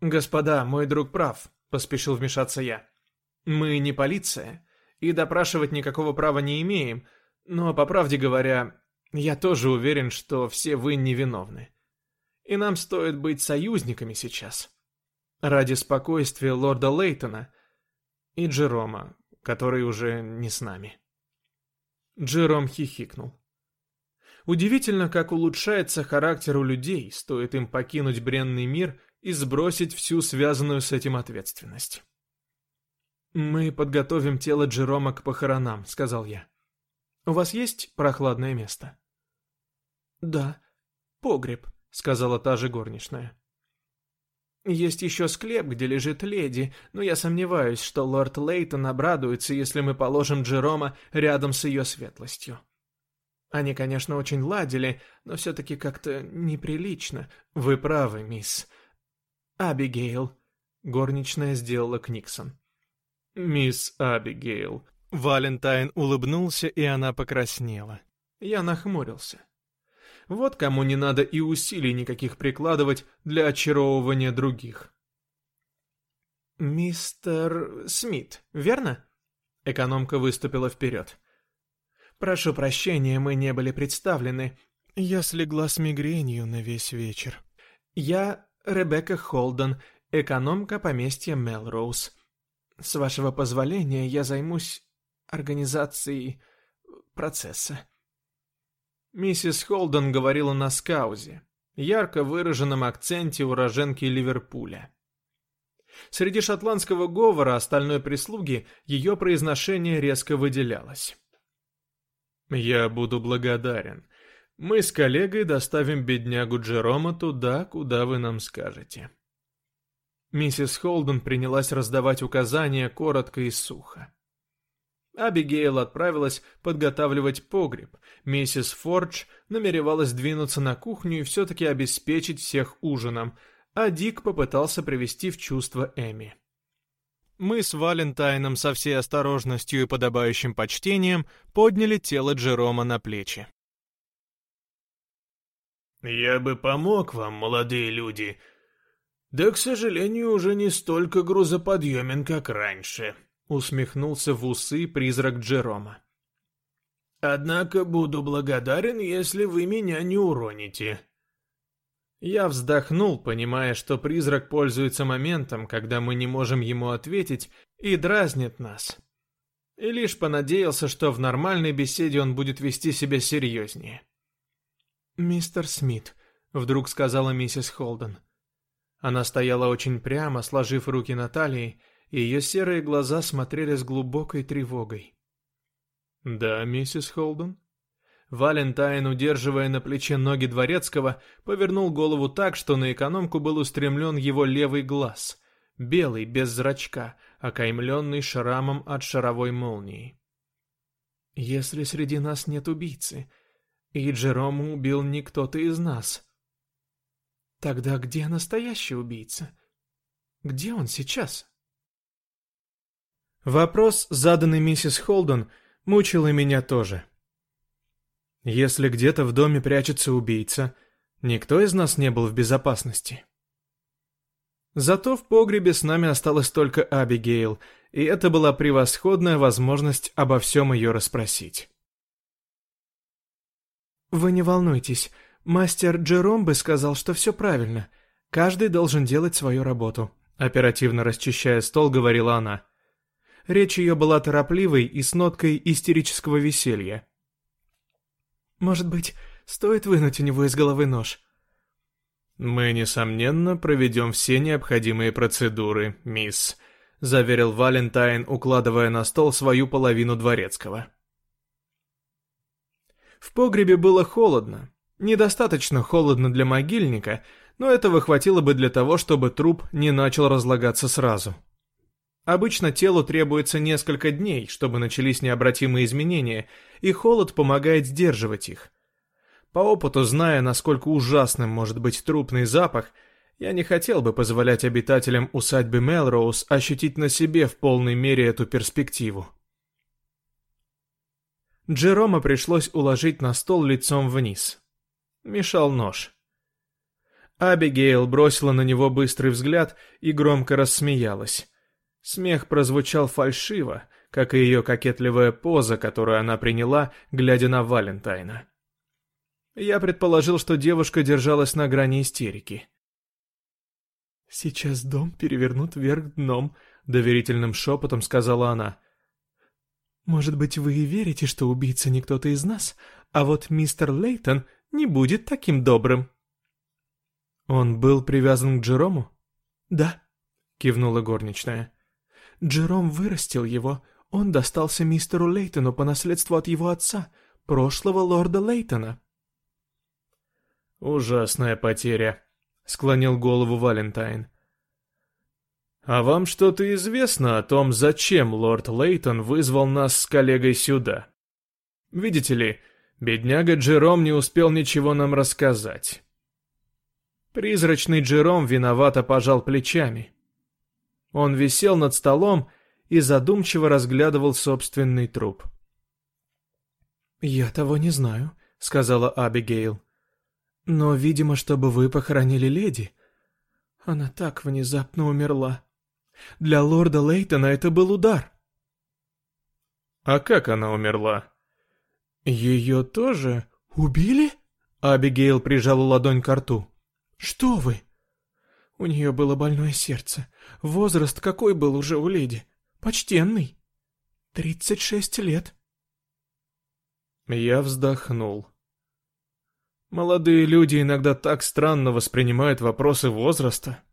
«Господа, мой друг прав», — поспешил вмешаться я. «Мы не полиция, и допрашивать никакого права не имеем, но, по правде говоря, я тоже уверен, что все вы невиновны. И нам стоит быть союзниками сейчас. Ради спокойствия лорда Лейтона и Джерома, который уже не с нами. Джером хихикнул. Удивительно, как улучшается характер у людей, стоит им покинуть бренный мир и сбросить всю связанную с этим ответственность. «Мы подготовим тело Джерома к похоронам», — сказал я. «У вас есть прохладное место?» «Да, погреб», — сказала та же горничная. «Есть еще склеп, где лежит леди, но я сомневаюсь, что лорд Лейтон обрадуется, если мы положим Джерома рядом с ее светлостью. Они, конечно, очень ладили, но все-таки как-то неприлично. Вы правы, мисс. Абигейл». Горничная сделала Книксон. «Мисс Абигейл». Валентайн улыбнулся, и она покраснела. Я нахмурился. Вот кому не надо и усилий никаких прикладывать для очаровывания других. «Мистер Смит, верно?» Экономка выступила вперед. «Прошу прощения, мы не были представлены. Я слегла с мигренью на весь вечер. Я Ребекка Холден, экономка поместья Мелроуз. С вашего позволения я займусь организацией процесса». Миссис Холден говорила на скаузе, ярко выраженном акценте уроженки Ливерпуля. Среди шотландского говора остальной прислуги ее произношение резко выделялось. «Я буду благодарен. Мы с коллегой доставим беднягу Джерома туда, куда вы нам скажете». Миссис Холден принялась раздавать указания коротко и сухо. Абигейл отправилась подготавливать погреб. Миссис Фордж намеревалась двинуться на кухню и все-таки обеспечить всех ужином, а Дик попытался привести в чувство Эми. Мы с Валентайном со всей осторожностью и подобающим почтением подняли тело Джерома на плечи. «Я бы помог вам, молодые люди, да, к сожалению, уже не столько грузоподъемен, как раньше», — усмехнулся в усы призрак Джерома. «Однако буду благодарен, если вы меня не уроните». Я вздохнул, понимая, что призрак пользуется моментом, когда мы не можем ему ответить, и дразнит нас. И лишь понадеялся, что в нормальной беседе он будет вести себя серьезнее. «Мистер Смит», — вдруг сказала миссис Холден, — она стояла очень прямо, сложив руки на талии, ее серые глаза смотрели с глубокой тревогой. «Да, миссис Холден?» Валентайн, удерживая на плече ноги дворецкого, повернул голову так, что на экономку был устремлен его левый глаз, белый, без зрачка, окаймленный шрамом от шаровой молнии. «Если среди нас нет убийцы, и Джерома убил не кто-то из нас», Тогда где настоящий убийца? Где он сейчас? Вопрос, заданный миссис Холден, мучил и меня тоже. Если где-то в доме прячется убийца, никто из нас не был в безопасности. Зато в погребе с нами осталась только Абигейл, и это была превосходная возможность обо всем ее расспросить. «Вы не волнуйтесь, Мастер Джером бы сказал, что все правильно. Каждый должен делать свою работу. Оперативно расчищая стол, говорила она. Речь ее была торопливой и с ноткой истерического веселья. «Может быть, стоит вынуть у него из головы нож?» «Мы, несомненно, проведем все необходимые процедуры, мисс», — заверил Валентайн, укладывая на стол свою половину дворецкого. В погребе было холодно, Недостаточно холодно для могильника, но этого хватило бы для того, чтобы труп не начал разлагаться сразу. Обычно телу требуется несколько дней, чтобы начались необратимые изменения, и холод помогает сдерживать их. По опыту, зная, насколько ужасным может быть трупный запах, я не хотел бы позволять обитателям усадьбы Мелроуз ощутить на себе в полной мере эту перспективу. Джерома пришлось уложить на стол лицом вниз мешал нож. Абигейл бросила на него быстрый взгляд и громко рассмеялась. Смех прозвучал фальшиво, как и ее кокетливая поза, которую она приняла, глядя на Валентайна. Я предположил, что девушка держалась на грани истерики. «Сейчас дом перевернут вверх дном», — доверительным шепотом сказала она. «Может быть, вы и верите, что убийца не кто-то из нас, а вот мистер Лейтон не будет таким добрым. Он был привязан к Джерому? Да, кивнула горничная. Джером вырастил его. Он достался мистеру Лейтону по наследству от его отца, прошлого лорда Лейтона. Ужасная потеря, склонил голову Валентайн. «А вам что-то известно о том, зачем лорд Лейтон вызвал нас с коллегой сюда? Видите ли, Бедняга Джером не успел ничего нам рассказать. Призрачный Джером виновато пожал плечами. Он висел над столом и задумчиво разглядывал собственный труп. «Я того не знаю», — сказала Абигейл. «Но, видимо, чтобы вы похоронили леди. Она так внезапно умерла. Для лорда Лейтона это был удар». «А как она умерла?» «Ее тоже убили?» Абигейл прижала ладонь к рту. «Что вы?» У нее было больное сердце. Возраст какой был уже у леди? Почтенный. Тридцать шесть лет. Я вздохнул. Молодые люди иногда так странно воспринимают вопросы возраста.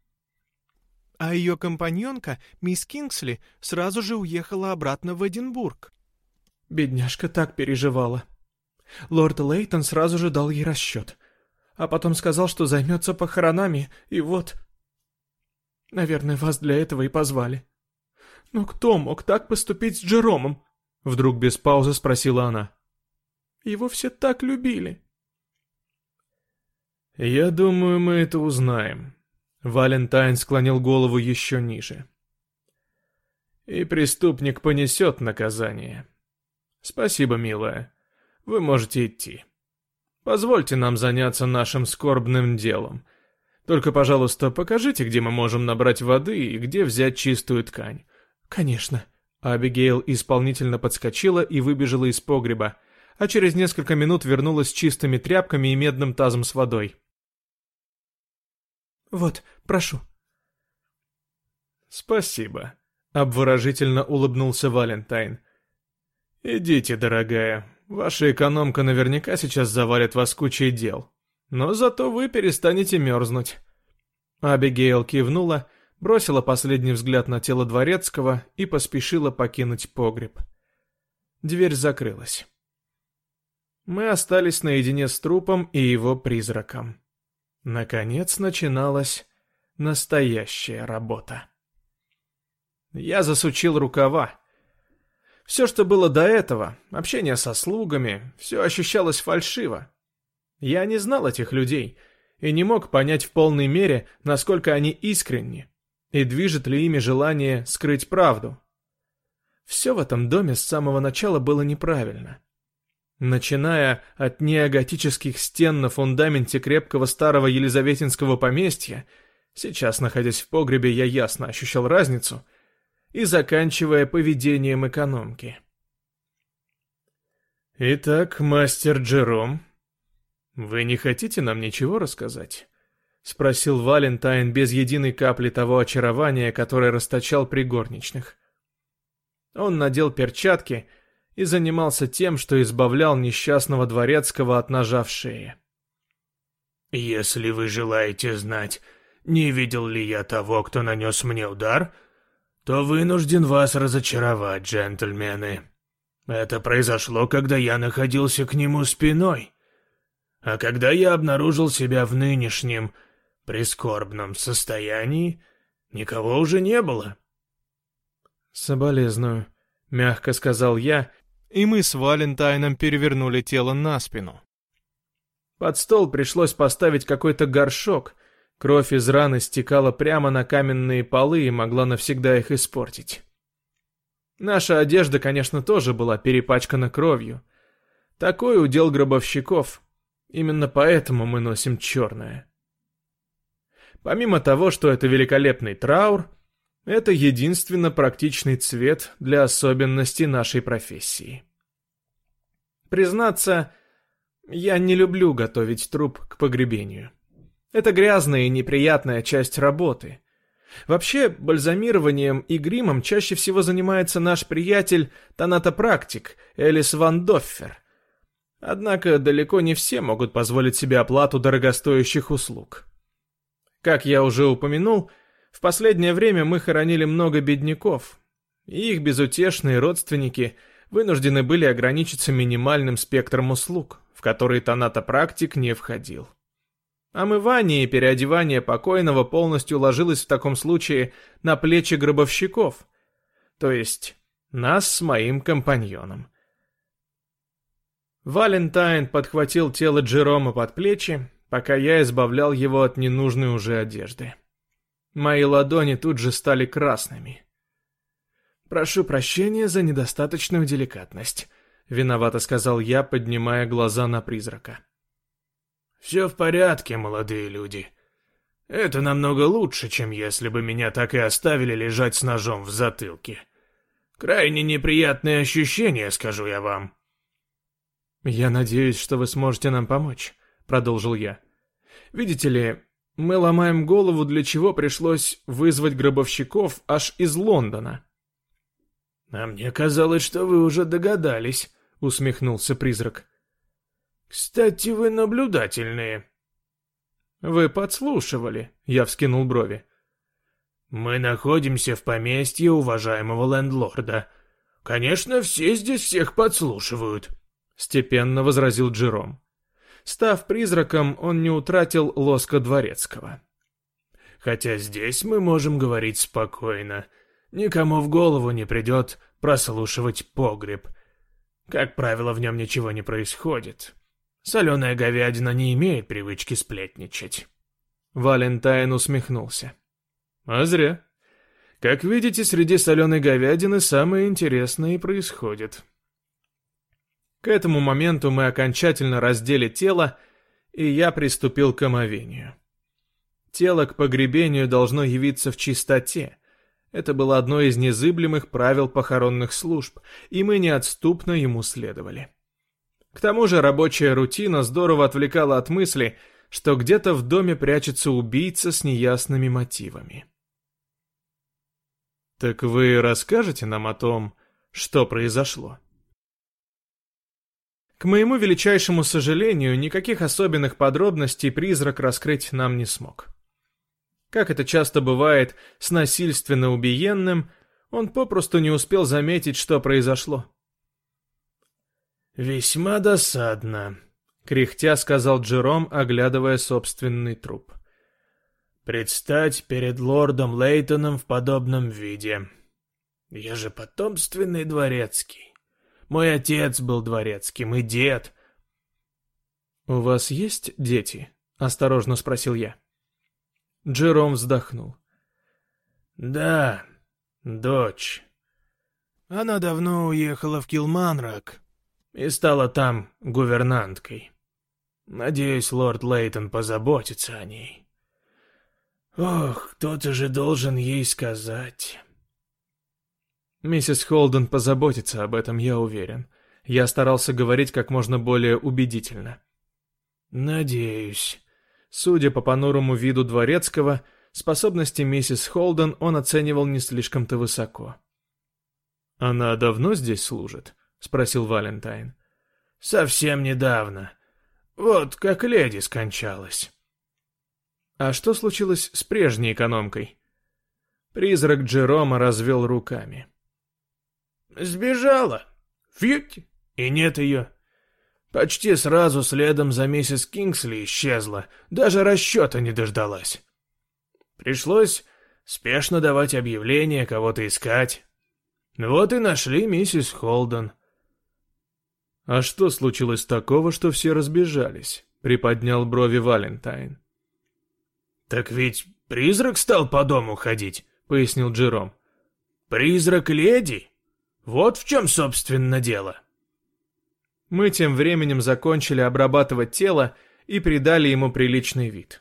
а ее компаньонка, мисс Кингсли, сразу же уехала обратно в Эдинбург. Бедняжка так переживала. Лорд Лейтон сразу же дал ей расчет, а потом сказал, что займется похоронами, и вот... Наверное, вас для этого и позвали. Но кто мог так поступить с Джеромом? Вдруг без паузы спросила она. Его все так любили. «Я думаю, мы это узнаем». Валентайн склонил голову еще ниже. «И преступник понесет наказание. Спасибо, милая. Вы можете идти. Позвольте нам заняться нашим скорбным делом. Только, пожалуйста, покажите, где мы можем набрать воды и где взять чистую ткань». «Конечно». Абигейл исполнительно подскочила и выбежала из погреба, а через несколько минут вернулась с чистыми тряпками и медным тазом с водой. «Вот, прошу». «Спасибо», — обворожительно улыбнулся Валентайн. «Идите, дорогая. Ваша экономка наверняка сейчас завалит вас кучей дел. Но зато вы перестанете мерзнуть». Абигейл кивнула, бросила последний взгляд на тело дворецкого и поспешила покинуть погреб. Дверь закрылась. Мы остались наедине с трупом и его призраком. Наконец начиналась настоящая работа. Я засучил рукава. Все, что было до этого, общение со слугами, все ощущалось фальшиво. Я не знал этих людей и не мог понять в полной мере, насколько они искренни, и движет ли ими желание скрыть правду. Все в этом доме с самого начала было неправильно. Начиная от неоготических стен на фундаменте крепкого старого елизаветинского поместья, сейчас, находясь в погребе, я ясно ощущал разницу, и заканчивая поведением экономки. «Итак, мастер Джером, вы не хотите нам ничего рассказать?» — спросил Валентайн без единой капли того очарования, которое расточал при горничных. Он надел перчатки — и занимался тем, что избавлял несчастного дворецкого от ножа в шее. «Если вы желаете знать, не видел ли я того, кто нанес мне удар, то вынужден вас разочаровать, джентльмены. Это произошло, когда я находился к нему спиной. А когда я обнаружил себя в нынешнем прискорбном состоянии, никого уже не было». «Соболезную», — мягко сказал я и мы с Валентайном перевернули тело на спину. Под стол пришлось поставить какой-то горшок. Кровь из раны стекала прямо на каменные полы и могла навсегда их испортить. Наша одежда, конечно, тоже была перепачкана кровью. Такой удел гробовщиков. Именно поэтому мы носим черное. Помимо того, что это великолепный траур, это единственно практичный цвет для особенностей нашей профессии. Признаться, я не люблю готовить труп к погребению. Это грязная и неприятная часть работы. Вообще, бальзамированием и гримом чаще всего занимается наш приятель, тонатопрактик Элис Ван Доффер. Однако далеко не все могут позволить себе оплату дорогостоящих услуг. Как я уже упомянул, в последнее время мы хоронили много бедняков, и их безутешные родственники вынуждены были ограничиться минимальным спектром услуг, в который тонатопрактик не входил. Омывание и переодевание покойного полностью ложилось в таком случае на плечи гробовщиков, то есть нас с моим компаньоном. Валентайн подхватил тело Джерома под плечи, пока я избавлял его от ненужной уже одежды. Мои ладони тут же стали красными. «Прошу прощения за недостаточную деликатность», — виновато сказал я, поднимая глаза на призрака. «Все в порядке, молодые люди. Это намного лучше, чем если бы меня так и оставили лежать с ножом в затылке. Крайне неприятные ощущения, скажу я вам». «Я надеюсь, что вы сможете нам помочь», — продолжил я. «Видите ли, мы ломаем голову, для чего пришлось вызвать гробовщиков аж из Лондона. «А мне казалось, что вы уже догадались», — усмехнулся призрак. «Кстати, вы наблюдательные». «Вы подслушивали», — я вскинул брови. Мы находимся в поместье уважаемого лендлорда. Конечно, все здесь всех подслушивают», — степенно возразил Джером. Став призраком, он не утратил лоска дворецкого. «Хотя здесь мы можем говорить спокойно. Никому в голову не придет прослушивать погреб. Как правило, в нем ничего не происходит. Соленая говядина не имеет привычки сплетничать». Валентайн усмехнулся. «А зря. Как видите, среди соленой говядины самое интересное и происходит». К этому моменту мы окончательно раздели тело, и я приступил к омовению. Тело к погребению должно явиться в чистоте. Это было одно из незыблемых правил похоронных служб, и мы неотступно ему следовали. К тому же рабочая рутина здорово отвлекала от мысли, что где-то в доме прячется убийца с неясными мотивами. «Так вы расскажете нам о том, что произошло?» К моему величайшему сожалению, никаких особенных подробностей призрак раскрыть нам не смог. Как это часто бывает с насильственно убиенным, он попросту не успел заметить, что произошло. «Весьма досадно», — кряхтя сказал Джером, оглядывая собственный труп. «Предстать перед лордом Лейтоном в подобном виде. Я же потомственный дворецкий. Мой отец был дворецким, и дед. «У вас есть дети?» — осторожно спросил я. Джером вздохнул. «Да, дочь. Она давно уехала в Килманрак и стала там гувернанткой. Надеюсь, лорд Лейтон позаботится о ней. Ох, кто-то же должен ей сказать». Миссис Холден позаботится об этом, я уверен. Я старался говорить как можно более убедительно. Надеюсь. Судя по понурому виду дворецкого, способности миссис Холден он оценивал не слишком-то высоко. «Она давно здесь служит?» — спросил Валентайн. «Совсем недавно. Вот как леди скончалась». «А что случилось с прежней экономкой?» Призрак Джерома развел руками. Сбежала. Фьють, и нет ее. Почти сразу следом за миссис Кингсли исчезла, даже расчета не дождалась. Пришлось спешно давать объявление, кого-то искать. Вот и нашли миссис Холден. «А что случилось такого, что все разбежались?» — приподнял брови Валентайн. «Так ведь призрак стал по дому ходить», — пояснил Джером. «Призрак леди?» Вот в чем, собственно, дело. Мы тем временем закончили обрабатывать тело и придали ему приличный вид.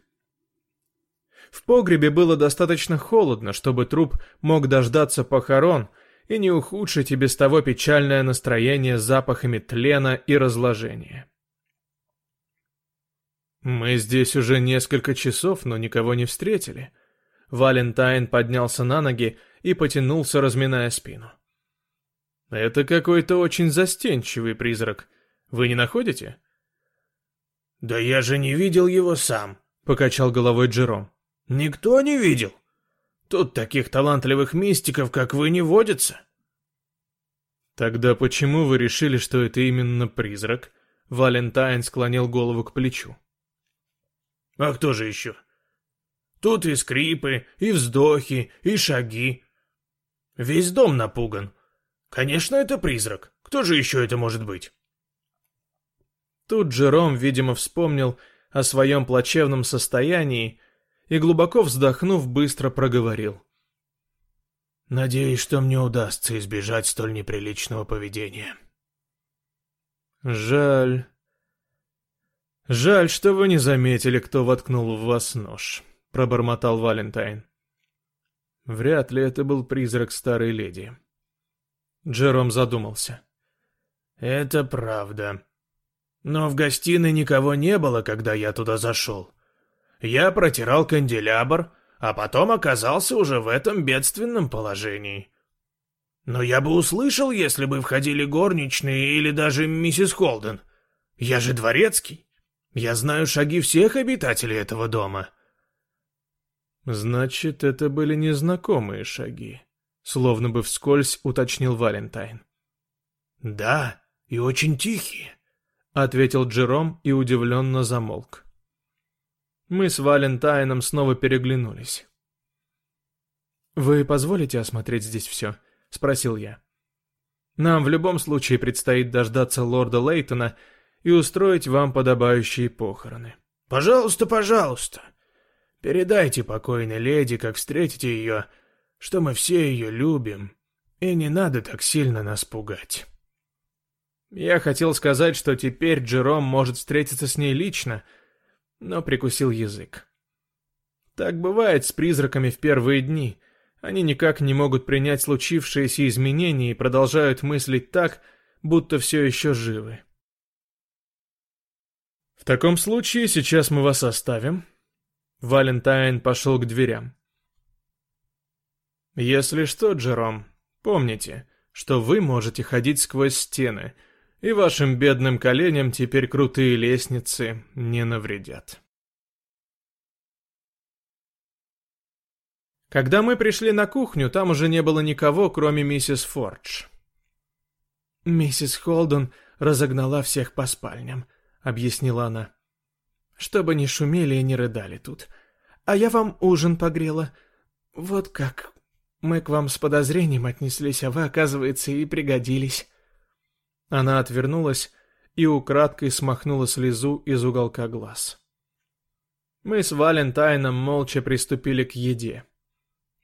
В погребе было достаточно холодно, чтобы труп мог дождаться похорон и не ухудшить и без того печальное настроение запахами тлена и разложения. Мы здесь уже несколько часов, но никого не встретили. Валентайн поднялся на ноги и потянулся, разминая спину. Это какой-то очень застенчивый призрак. Вы не находите? Да я же не видел его сам, покачал головой Джером. Никто не видел. Тут таких талантливых мистиков, как вы, не водится. Тогда почему вы решили, что это именно призрак? Валентайн склонил голову к плечу. А кто же еще? Тут и скрипы, и вздохи, и шаги. Весь дом напуган. Конечно, это призрак. Кто же еще это может быть? Тут Джером, видимо, вспомнил о своем плачевном состоянии и, глубоко вздохнув, быстро проговорил. «Надеюсь, что мне удастся избежать столь неприличного поведения». «Жаль. Жаль, что вы не заметили, кто воткнул в вас нож», — пробормотал Валентайн. Вряд ли это был призрак старой леди. Джером задумался. «Это правда. Но в гостиной никого не было, когда я туда зашел. Я протирал канделябр, а потом оказался уже в этом бедственном положении. Но я бы услышал, если бы входили горничные или даже миссис Холден. Я же дворецкий. Я знаю шаги всех обитателей этого дома». Значит, это были незнакомые шаги. Словно бы вскользь уточнил Валентайн. Да, и очень тихие, ответил Джером и удивленно замолк. Мы с Валентайном снова переглянулись. «Вы позволите осмотреть здесь все?» — спросил я. «Нам в любом случае предстоит дождаться лорда Лейтона и устроить вам подобающие похороны». «Пожалуйста, пожалуйста. Передайте покойной леди, как встретите ее, что мы все ее любим, и не надо так сильно нас пугать». Я хотел сказать, что теперь Джером может встретиться с ней лично, но прикусил язык. Так бывает с призраками в первые дни. Они никак не могут принять случившиеся изменения и продолжают мыслить так, будто все еще живы. В таком случае сейчас мы вас оставим. Валентайн пошел к дверям. Если что, Джером, помните, что вы можете ходить сквозь стены — и вашим бедным коленям теперь крутые лестницы не навредят. Когда мы пришли на кухню, там уже не было никого, кроме миссис Фордж. «Миссис Холден разогнала всех по спальням», — объяснила она. «Чтобы не шумели и не рыдали тут. А я вам ужин погрела. Вот как. Мы к вам с подозрением отнеслись, а вы, оказывается, и пригодились». Она отвернулась и украдкой смахнула слезу из уголка глаз. Мы с Валентайном молча приступили к еде.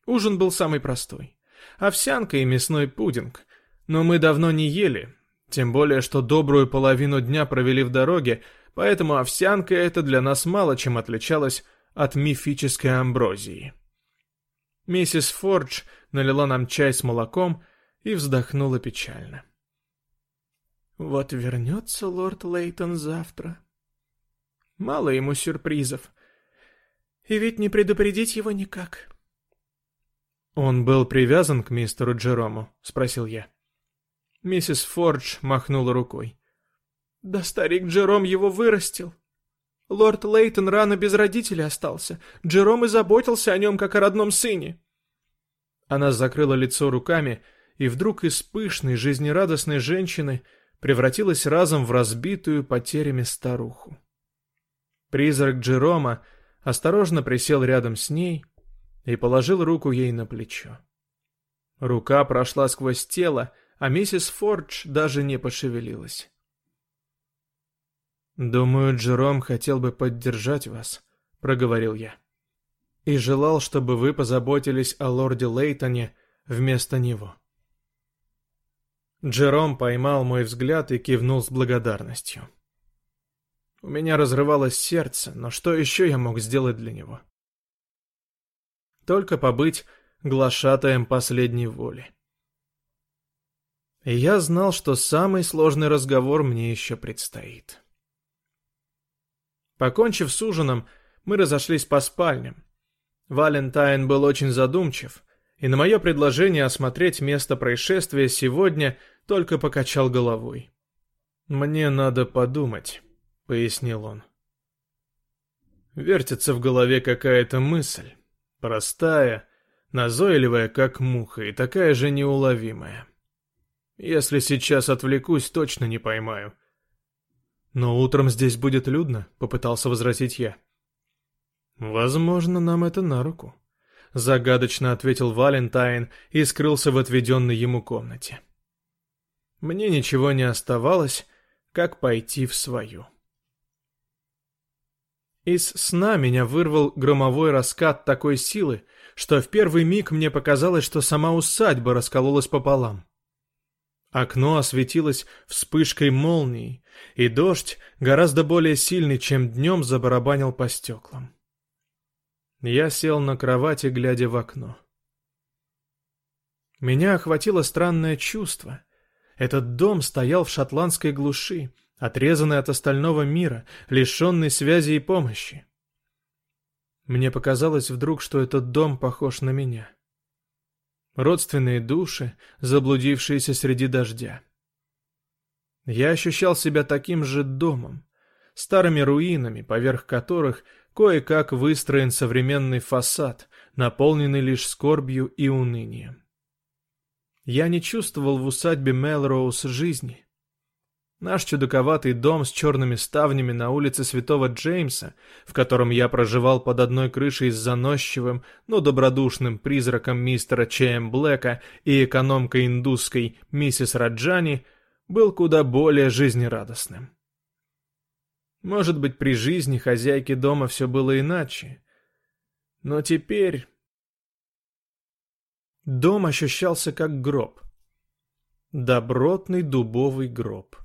Ужин был самый простой. Овсянка и мясной пудинг. Но мы давно не ели, тем более, что добрую половину дня провели в дороге, поэтому овсянка это для нас мало чем отличалась от мифической амброзии. Миссис Фордж налила нам чай с молоком и вздохнула печально. — вот вернется лорд Лейтон завтра. Мало ему сюрпризов. И ведь не предупредить его никак. «Он был привязан к мистеру Джерому?» — спросил я. Миссис Фордж махнула рукой. «Да старик Джером его вырастил. Лорд Лейтон рано без родителей остался. Джером и заботился о нем, как о родном сыне». Она закрыла лицо руками, и вдруг из пышной, жизнерадостной женщины — превратилась разом в разбитую потерями старуху. Призрак Джерома осторожно присел рядом с ней и положил руку ей на плечо. Рука прошла сквозь тело, а миссис Фордж даже не пошевелилась. «Думаю, Джером хотел бы поддержать вас», — проговорил я. «И желал, чтобы вы позаботились о лорде Лейтоне вместо него». Джером поймал мой взгляд и кивнул с благодарностью. У меня разрывалось сердце, но что еще я мог сделать для него? Только побыть глашатаем последней воли. И я знал, что самый сложный разговор мне еще предстоит. Покончив с ужином, мы разошлись по спальням. Валентайн был очень задумчив, и на мое предложение осмотреть место происшествия сегодня – только покачал головой. «Мне надо подумать», — пояснил он. Вертится в голове какая-то мысль, простая, назойливая, как муха, и такая же неуловимая. Если сейчас отвлекусь, точно не поймаю. «Но утром здесь будет людно», — попытался возразить я. «Возможно, нам это на руку», — загадочно ответил Валентайн и скрылся в отведенной ему комнате мне ничего не оставалось, как пойти в свою. Из сна меня вырвал громовой раскат такой силы, что в первый миг мне показалось, что сама усадьба раскололась пополам. Окно осветилось вспышкой молнии, и дождь, гораздо более сильный, чем днем, забарабанил по стеклам. Я сел на кровати, глядя в окно. Меня охватило странное чувство — этот дом стоял в шотландской глуши, отрезанный от остального мира, лишенный связи и помощи. Мне показалось вдруг, что этот дом похож на меня. Родственные души, заблудившиеся среди дождя. Я ощущал себя таким же домом, старыми руинами, поверх которых кое-как выстроен современный фасад, наполненный лишь скорбью и унынием. Я не чувствовал в усадьбе Мелроуз жизни. Наш чудаковатый дом с черными ставнями на улице Святого Джеймса, в котором я проживал под одной крышей с заносчивым, но добродушным призраком мистера Чеем Блэка и экономкой индусской миссис Раджани, был куда более жизнерадостным. Может быть, при жизни хозяйки дома все было иначе. Но теперь Дом ощущался как гроб. Добротный дубовый гроб.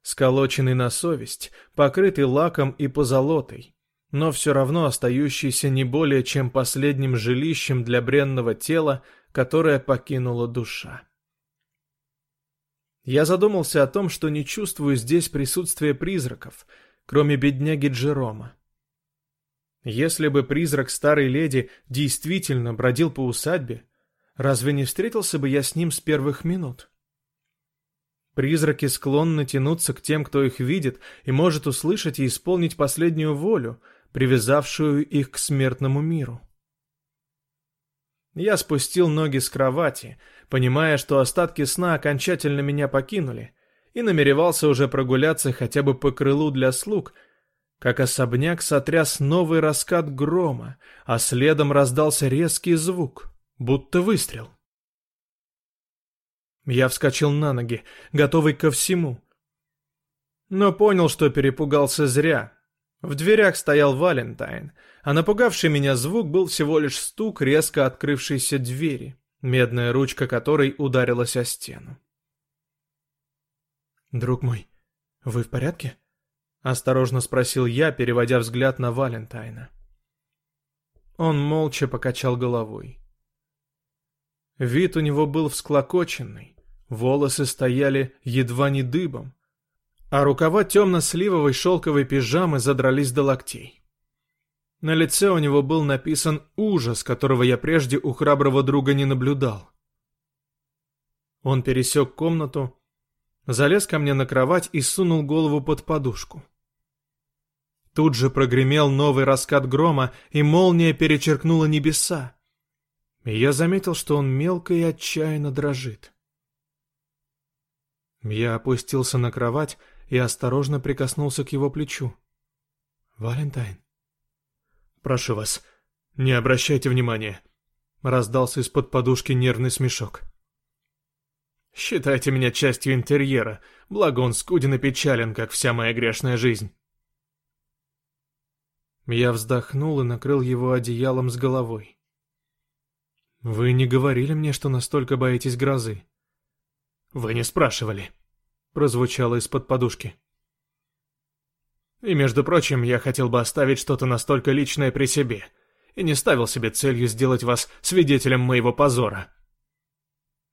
Сколоченный на совесть, покрытый лаком и позолотой, но все равно остающийся не более чем последним жилищем для бренного тела, которое покинула душа. Я задумался о том, что не чувствую здесь присутствия призраков, кроме бедняги Джерома. Если бы призрак старой леди действительно бродил по усадьбе, Разве не встретился бы я с ним с первых минут? Призраки склонны тянуться к тем, кто их видит, и может услышать и исполнить последнюю волю, привязавшую их к смертному миру. Я спустил ноги с кровати, понимая, что остатки сна окончательно меня покинули, и намеревался уже прогуляться хотя бы по крылу для слуг, как особняк сотряс новый раскат грома, а следом раздался резкий звук будто выстрел. Я вскочил на ноги, готовый ко всему. Но понял, что перепугался зря. В дверях стоял Валентайн, а напугавший меня звук был всего лишь стук резко открывшейся двери, медная ручка которой ударилась о стену. «Друг мой, вы в порядке?» — осторожно спросил я, переводя взгляд на Валентайна. Он молча покачал головой. Вид у него был всклокоченный, волосы стояли едва не дыбом, а рукава темно-сливовой шелковой пижамы задрались до локтей. На лице у него был написан ужас, которого я прежде у храброго друга не наблюдал. Он пересек комнату, залез ко мне на кровать и сунул голову под подушку. Тут же прогремел новый раскат грома, и молния перечеркнула небеса и я заметил, что он мелко и отчаянно дрожит. Я опустился на кровать и осторожно прикоснулся к его плечу. «Валентайн?» «Прошу вас, не обращайте внимания», — раздался из-под подушки нервный смешок. «Считайте меня частью интерьера, благо он скуден и печален, как вся моя грешная жизнь». Я вздохнул и накрыл его одеялом с головой. «Вы не говорили мне, что настолько боитесь грозы?» «Вы не спрашивали», — прозвучало из-под подушки. «И, между прочим, я хотел бы оставить что-то настолько личное при себе, и не ставил себе целью сделать вас свидетелем моего позора».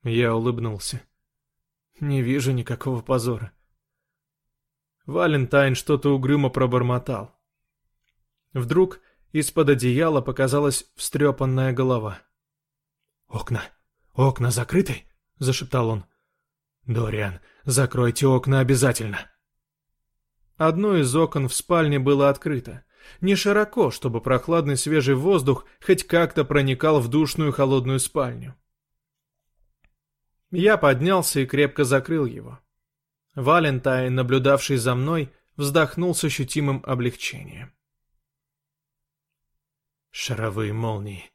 Я улыбнулся. «Не вижу никакого позора». Валентайн что-то угрюмо пробормотал. Вдруг из-под одеяла показалась встрепанная голова. «Окна! Окна закрыты?» — зашептал он. «Дориан, закройте окна обязательно!» Одно из окон в спальне было открыто. Не широко, чтобы прохладный свежий воздух хоть как-то проникал в душную холодную спальню. Я поднялся и крепко закрыл его. Валентайн, наблюдавший за мной, вздохнул с ощутимым облегчением. Шаровые молнии.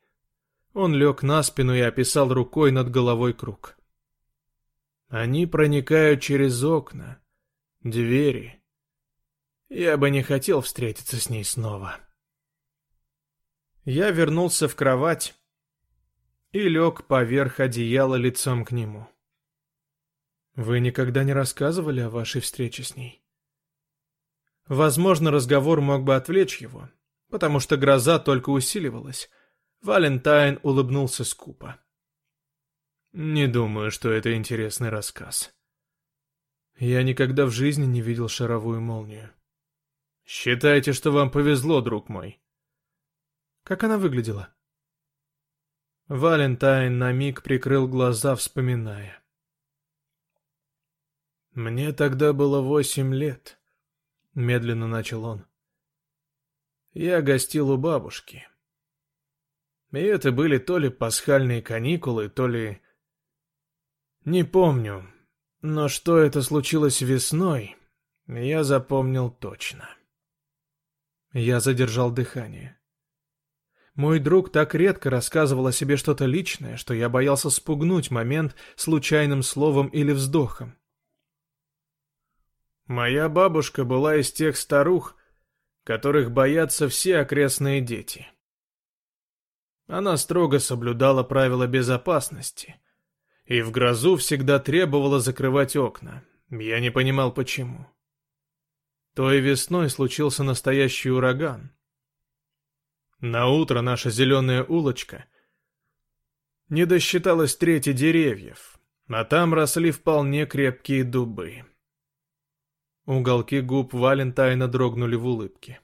Он лег на спину и описал рукой над головой круг. Они проникают через окна, двери. Я бы не хотел встретиться с ней снова. Я вернулся в кровать и лег поверх одеяла лицом к нему. Вы никогда не рассказывали о вашей встрече с ней? Возможно, разговор мог бы отвлечь его, потому что гроза только усиливалась, Валентайн улыбнулся скупо. «Не думаю, что это интересный рассказ. Я никогда в жизни не видел шаровую молнию. Считайте, что вам повезло, друг мой». «Как она выглядела?» Валентайн на миг прикрыл глаза, вспоминая. «Мне тогда было восемь лет», — медленно начал он. «Я гостил у бабушки». И это были то ли пасхальные каникулы, то ли... Не помню, но что это случилось весной, я запомнил точно. Я задержал дыхание. Мой друг так редко рассказывал о себе что-то личное, что я боялся спугнуть момент случайным словом или вздохом. Моя бабушка была из тех старух, которых боятся все окрестные дети. Она строго соблюдала правила безопасности и в грозу всегда требовала закрывать окна. Я не понимал, почему. Той весной случился настоящий ураган. На утро наша зеленая улочка не досчиталась трети деревьев, а там росли вполне крепкие дубы. Уголки губ Валентайна дрогнули в улыбке.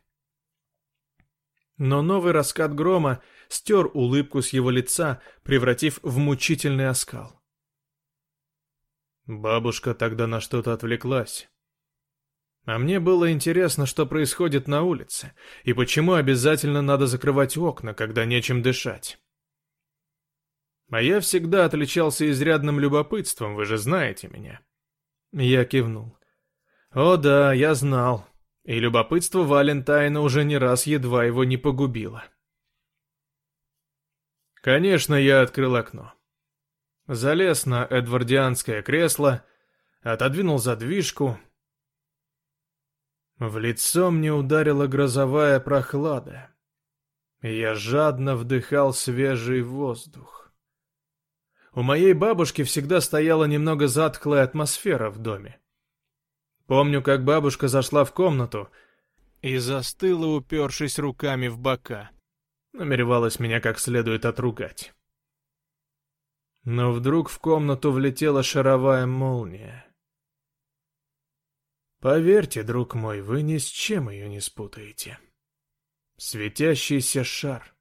Но новый раскат грома стер улыбку с его лица, превратив в мучительный оскал. Бабушка тогда на что-то отвлеклась. А мне было интересно, что происходит на улице, и почему обязательно надо закрывать окна, когда нечем дышать. А я всегда отличался изрядным любопытством, вы же знаете меня. Я кивнул. О да, я знал. И любопытство Валентайна уже не раз едва его не погубило. Конечно, я открыл окно. Залез на эдвардианское кресло, отодвинул задвижку. В лицо мне ударила грозовая прохлада. Я жадно вдыхал свежий воздух. У моей бабушки всегда стояла немного затхлая атмосфера в доме. Помню, как бабушка зашла в комнату и застыла, упершись руками в бока. Намеревалась меня как следует отругать. Но вдруг в комнату влетела шаровая молния. Поверьте, друг мой, вы ни с чем ее не спутаете. Светящийся шар,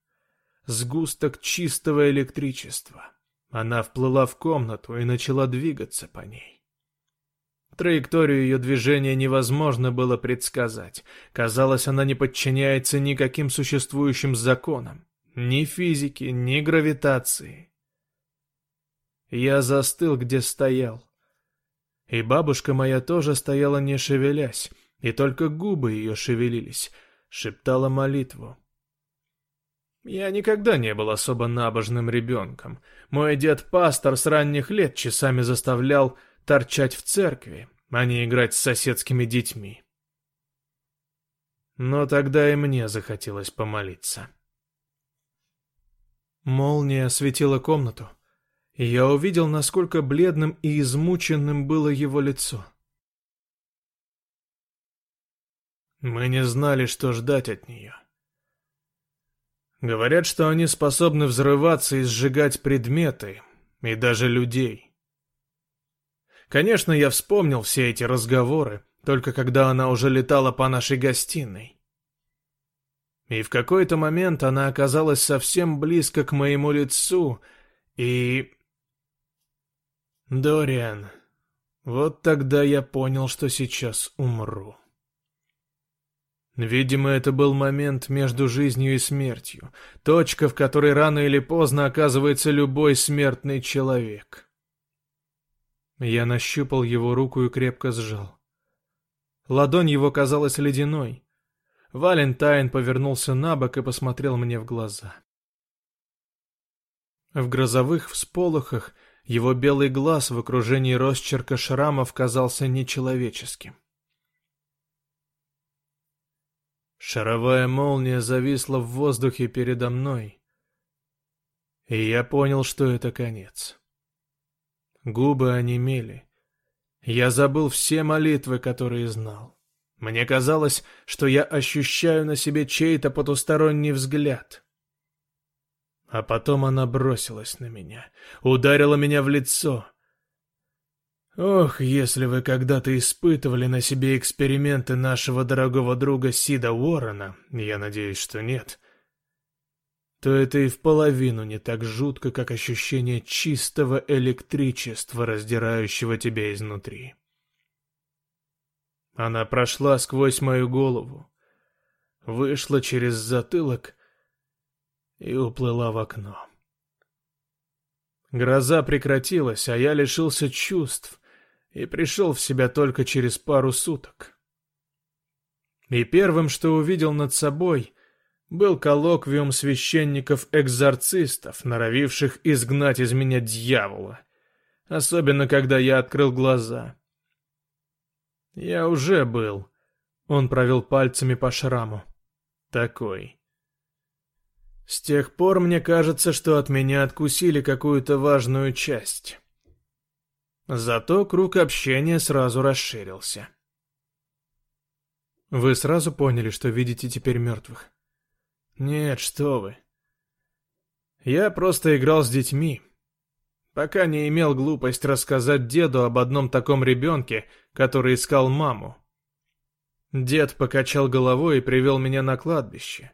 сгусток чистого электричества. Она вплыла в комнату и начала двигаться по ней. Траекторию ее движения невозможно было предсказать. Казалось, она не подчиняется никаким существующим законам. Ни физики, ни гравитации. Я застыл, где стоял. И бабушка моя тоже стояла не шевелясь, и только губы ее шевелились, шептала молитву. Я никогда не был особо набожным ребенком. Мой дед-пастор с ранних лет часами заставлял торчать в церкви, а не играть с соседскими детьми. Но тогда и мне захотелось помолиться. Молния осветила комнату, и я увидел, насколько бледным и измученным было его лицо. Мы не знали, что ждать от нее. Говорят, что они способны взрываться и сжигать предметы, и даже людей. Конечно, я вспомнил все эти разговоры, только когда она уже летала по нашей гостиной. И в какой-то момент она оказалась совсем близко к моему лицу, и... Дориан, вот тогда я понял, что сейчас умру. Видимо, это был момент между жизнью и смертью, точка, в которой рано или поздно оказывается любой смертный человек. Я нащупал его руку и крепко сжал. Ладонь его казалась ледяной. Валентайн повернулся на бок и посмотрел мне в глаза. В грозовых всполохах его белый глаз в окружении росчерка шрамов казался нечеловеческим. Шаровая молния зависла в воздухе передо мной, и я понял, что это конец. Губы онемели. Я забыл все молитвы, которые знал. Мне казалось, что я ощущаю на себе чей-то потусторонний взгляд. А потом она бросилась на меня, ударила меня в лицо. Ох, если вы когда-то испытывали на себе эксперименты нашего дорогого друга Сида Уоррена, я надеюсь, что нет, то это и в половину не так жутко, как ощущение чистого электричества, раздирающего тебя изнутри. Она прошла сквозь мою голову, вышла через затылок и уплыла в окно. Гроза прекратилась, а я лишился чувств и пришел в себя только через пару суток. И первым, что увидел над собой, был коллоквиум священников-экзорцистов, норовивших изгнать из меня дьявола, особенно когда я открыл глаза. Я уже был, он провел пальцами по шраму, такой. С тех пор мне кажется, что от меня откусили какую-то важную часть. Зато круг общения сразу расширился. Вы сразу поняли, что видите теперь мертвых? Нет, что вы. Я просто играл с детьми, пока не имел глупость рассказать деду об одном таком ребенке, который искал маму. Дед покачал головой и привел меня на кладбище.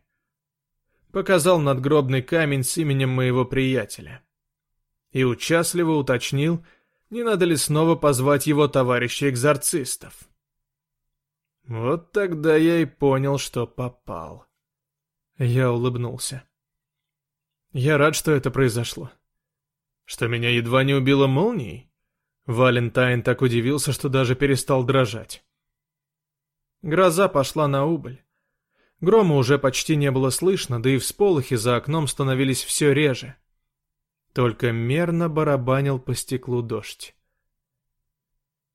Показал надгробный камень с именем моего приятеля. И участливо уточнил, не надо ли снова позвать его товарища-экзорцистов. Вот тогда я и понял, что попал. Я улыбнулся. Я рад, что это произошло. Что меня едва не убило молнией? Валентайн так удивился, что даже перестал дрожать. Гроза пошла на убыль. Грома уже почти не было слышно, да и всполохи за окном становились все реже. Только мерно барабанил по стеклу дождь.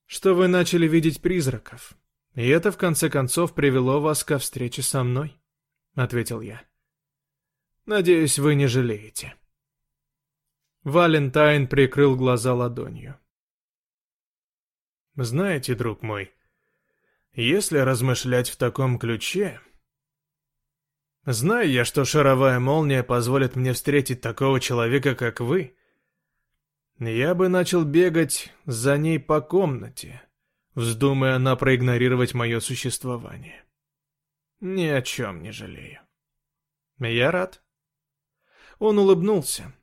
Что вы начали видеть призраков, и это, в конце концов, привело вас ко встрече со мной. — ответил я. «Надеюсь, вы не жалеете». Валентайн прикрыл глаза ладонью. «Знаете, друг мой, если размышлять в таком ключе...» Знаю я, что шаровая молния позволит мне встретить такого человека, как вы. Я бы начал бегать за ней по комнате, вздумая она проигнорировать мое существование. Ни о чем не жалею. Я рад. Он улыбнулся.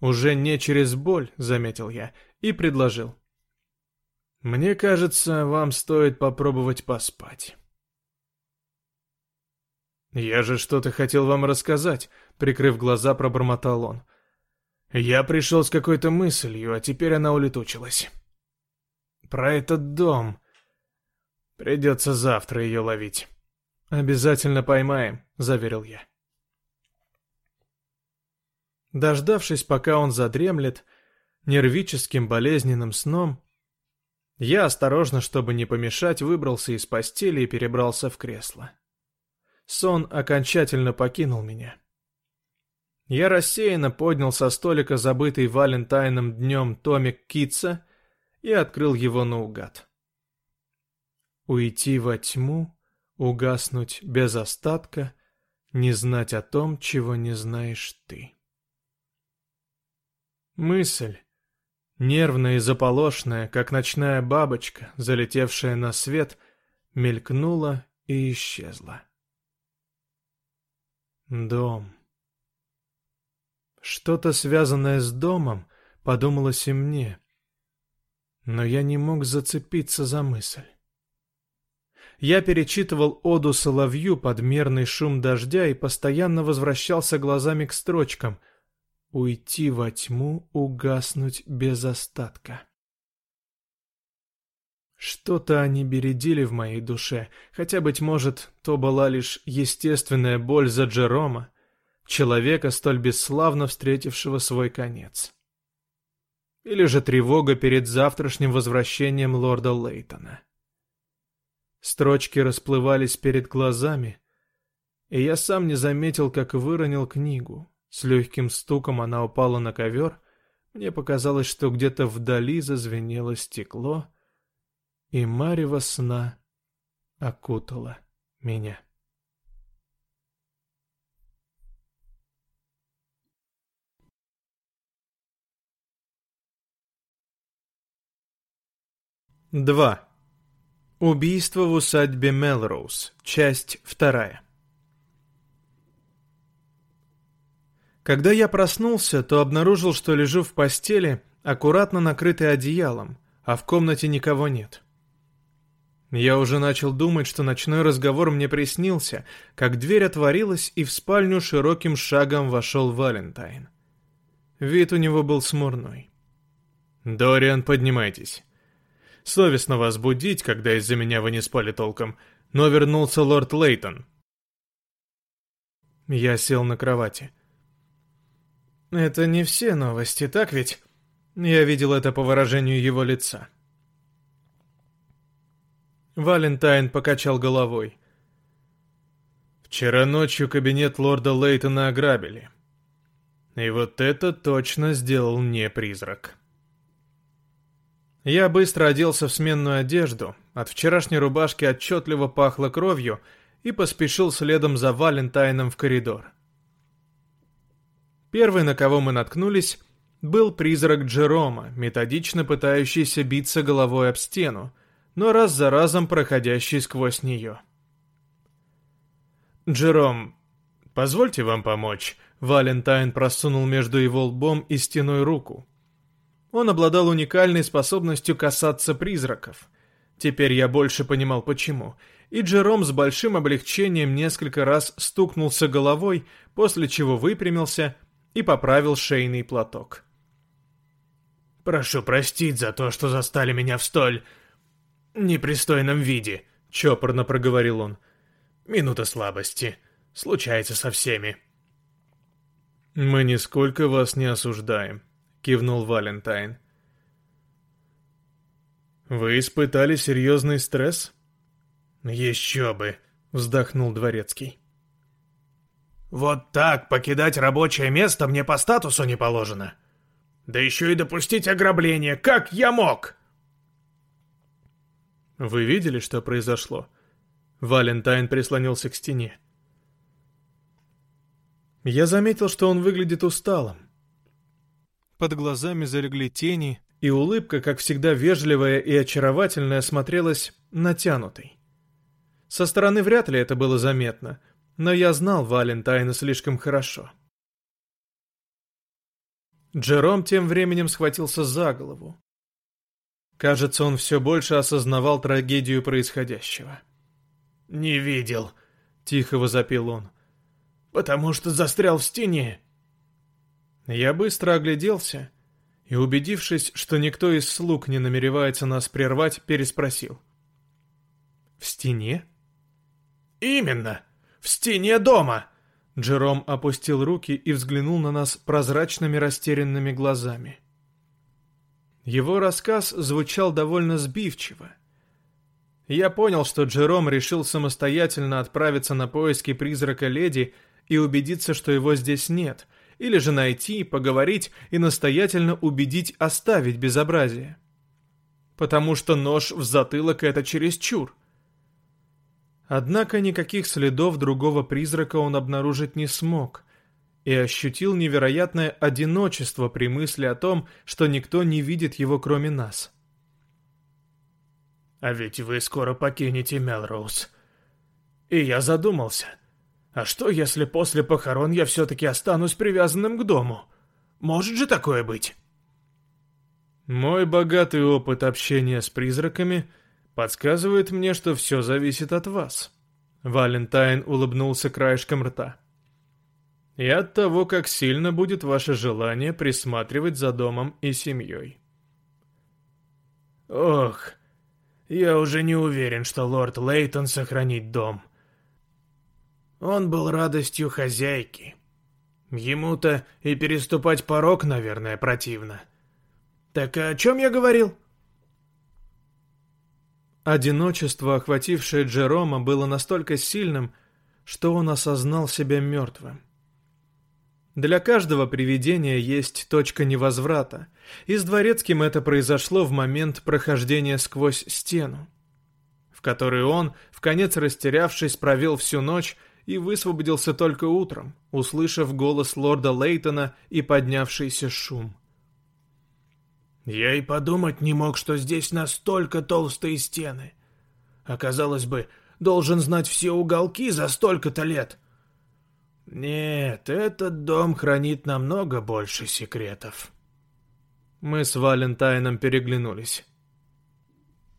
Уже не через боль, заметил я, и предложил. Мне кажется, вам стоит попробовать поспать. Я же что-то хотел вам рассказать, прикрыв глаза, пробормотал он. Я пришел с какой-то мыслью, а теперь она улетучилась. Про этот дом. Придется завтра ее ловить. «Обязательно поймаем», — заверил я. Дождавшись, пока он задремлет, нервическим болезненным сном, я осторожно, чтобы не помешать, выбрался из постели и перебрался в кресло. Сон окончательно покинул меня. Я рассеянно поднял со столика забытый Валентайном днем томик Китса и открыл его наугад. Уйти во тьму угаснуть без остатка, не знать о том, чего не знаешь ты. Мысль, нервная и заполошная, как ночная бабочка, залетевшая на свет, мелькнула и исчезла. Дом. Что-то связанное с домом, подумалось и мне, но я не мог зацепиться за мысль я перечитывал оду соловью под мерный шум дождя и постоянно возвращался глазами к строчкам «Уйти во тьму, угаснуть без остатка». Что-то они бередили в моей душе, хотя, быть может, то была лишь естественная боль за Джерома, человека, столь бесславно встретившего свой конец. Или же тревога перед завтрашним возвращением лорда Лейтона. Строчки расплывались перед глазами, и я сам не заметил, как выронил книгу. С легким стуком она упала на ковер, мне показалось, что где-то вдали зазвенело стекло, и марево сна окутала меня. Два. Убийство в усадьбе Мелроуз. Часть вторая. Когда я проснулся, то обнаружил, что лежу в постели, аккуратно накрытой одеялом, а в комнате никого нет. Я уже начал думать, что ночной разговор мне приснился, как дверь отворилась, и в спальню широким шагом вошел Валентайн. Вид у него был смурной. «Дориан, поднимайтесь. Совестно вас будить, когда из-за меня вы не спали толком, но вернулся лорд Лейтон». Я сел на кровати. «Это не все новости, так ведь?» Я видел это по выражению его лица. Валентайн покачал головой. «Вчера ночью кабинет лорда Лейтона ограбили. И вот это точно сделал не призрак». Я быстро оделся в сменную одежду, от вчерашней рубашки отчетливо пахло кровью, и поспешил следом за Валентайном в коридор. Первый, на кого мы наткнулись, был призрак Джерома, методично пытающийся биться головой об стену, но раз за разом проходящий сквозь нее. «Джером, позвольте вам помочь», — Валентайн просунул между его лбом и стеной руку. Он обладал уникальной способностью касаться призраков. Теперь я больше понимал, почему. И Джером с большим облегчением несколько раз стукнулся головой, после чего выпрямился и поправил шейный платок. «Прошу простить за то, что застали меня в столь непристойном виде», — чопорно проговорил он. «Минута слабости. Случается со всеми». «Мы нисколько вас не осуждаем», — кивнул Валентайн. «Вы испытали серьезный стресс?» «Еще бы», — вздохнул Дворецкий. «Вот так покидать рабочее место мне по статусу не положено. Да еще и допустить ограбление. Как я мог?» «Вы видели, что произошло?» Валентайн прислонился к стене. Я заметил, что он выглядит усталым. Под глазами залегли тени, и улыбка, как всегда вежливая и очаровательная, смотрелась натянутой. Со стороны вряд ли это было заметно, но я знал Валентайна слишком хорошо. Джером тем временем схватился за голову. Кажется, он все больше осознавал трагедию происходящего. «Не видел», — тихо возопил он. «Потому что застрял в стене». Я быстро огляделся и, убедившись, что никто из слуг не намеревается нас прервать, переспросил. «В стене?» «Именно! В стене дома!» Джером опустил руки и взглянул на нас прозрачными растерянными глазами. Его рассказ звучал довольно сбивчиво. Я понял, что Джером решил самостоятельно отправиться на поиски призрака леди и убедиться, что его здесь нет, или же найти, поговорить и настоятельно убедить оставить безобразие. Потому что нож в затылок — это чересчур. Однако никаких следов другого призрака он обнаружить не смог — и ощутил невероятное одиночество при мысли о том, что никто не видит его кроме нас. «А ведь вы скоро покинете Мелроуз. И я задумался, а что, если после похорон я все-таки останусь привязанным к дому? Может же такое быть?» Мой богатый опыт общения с призраками подсказывает мне, что все зависит от вас. Валентайн улыбнулся краешком рта и от того, как сильно будет ваше желание присматривать за домом и семьей. Ох, я уже не уверен, что лорд Лейтон сохранит дом. Он был радостью хозяйки. Ему-то и переступать порог, наверное, противно. Так о чем я говорил? Одиночество, охватившее Джерома, было настолько сильным, что он осознал себя мертвым. Для каждого привидения есть точка невозврата, и с Дворецким это произошло в момент прохождения сквозь стену, в которой он, в конец растерявшись, провел всю ночь и высвободился только утром, услышав голос лорда Лейтона и поднявшийся шум. «Я и подумать не мог, что здесь настолько толстые стены. Оказалось бы, должен знать все уголки за столько-то лет». Нет, этот дом хранит намного больше секретов. Мы с Валентайном переглянулись.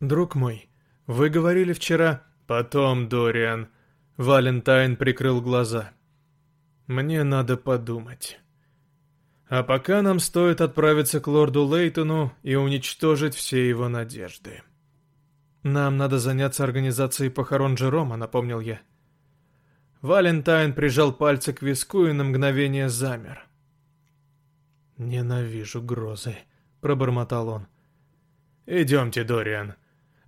Друг мой, «Вы говорили вчера...» «Потом, Дориан...» Валентайн прикрыл глаза. «Мне надо подумать. А пока нам стоит отправиться к лорду Лейтону и уничтожить все его надежды». «Нам надо заняться организацией похорон Джерома», — напомнил я. Валентайн прижал пальцы к виску и на мгновение замер. «Ненавижу грозы», — пробормотал он. «Идемте, Дориан.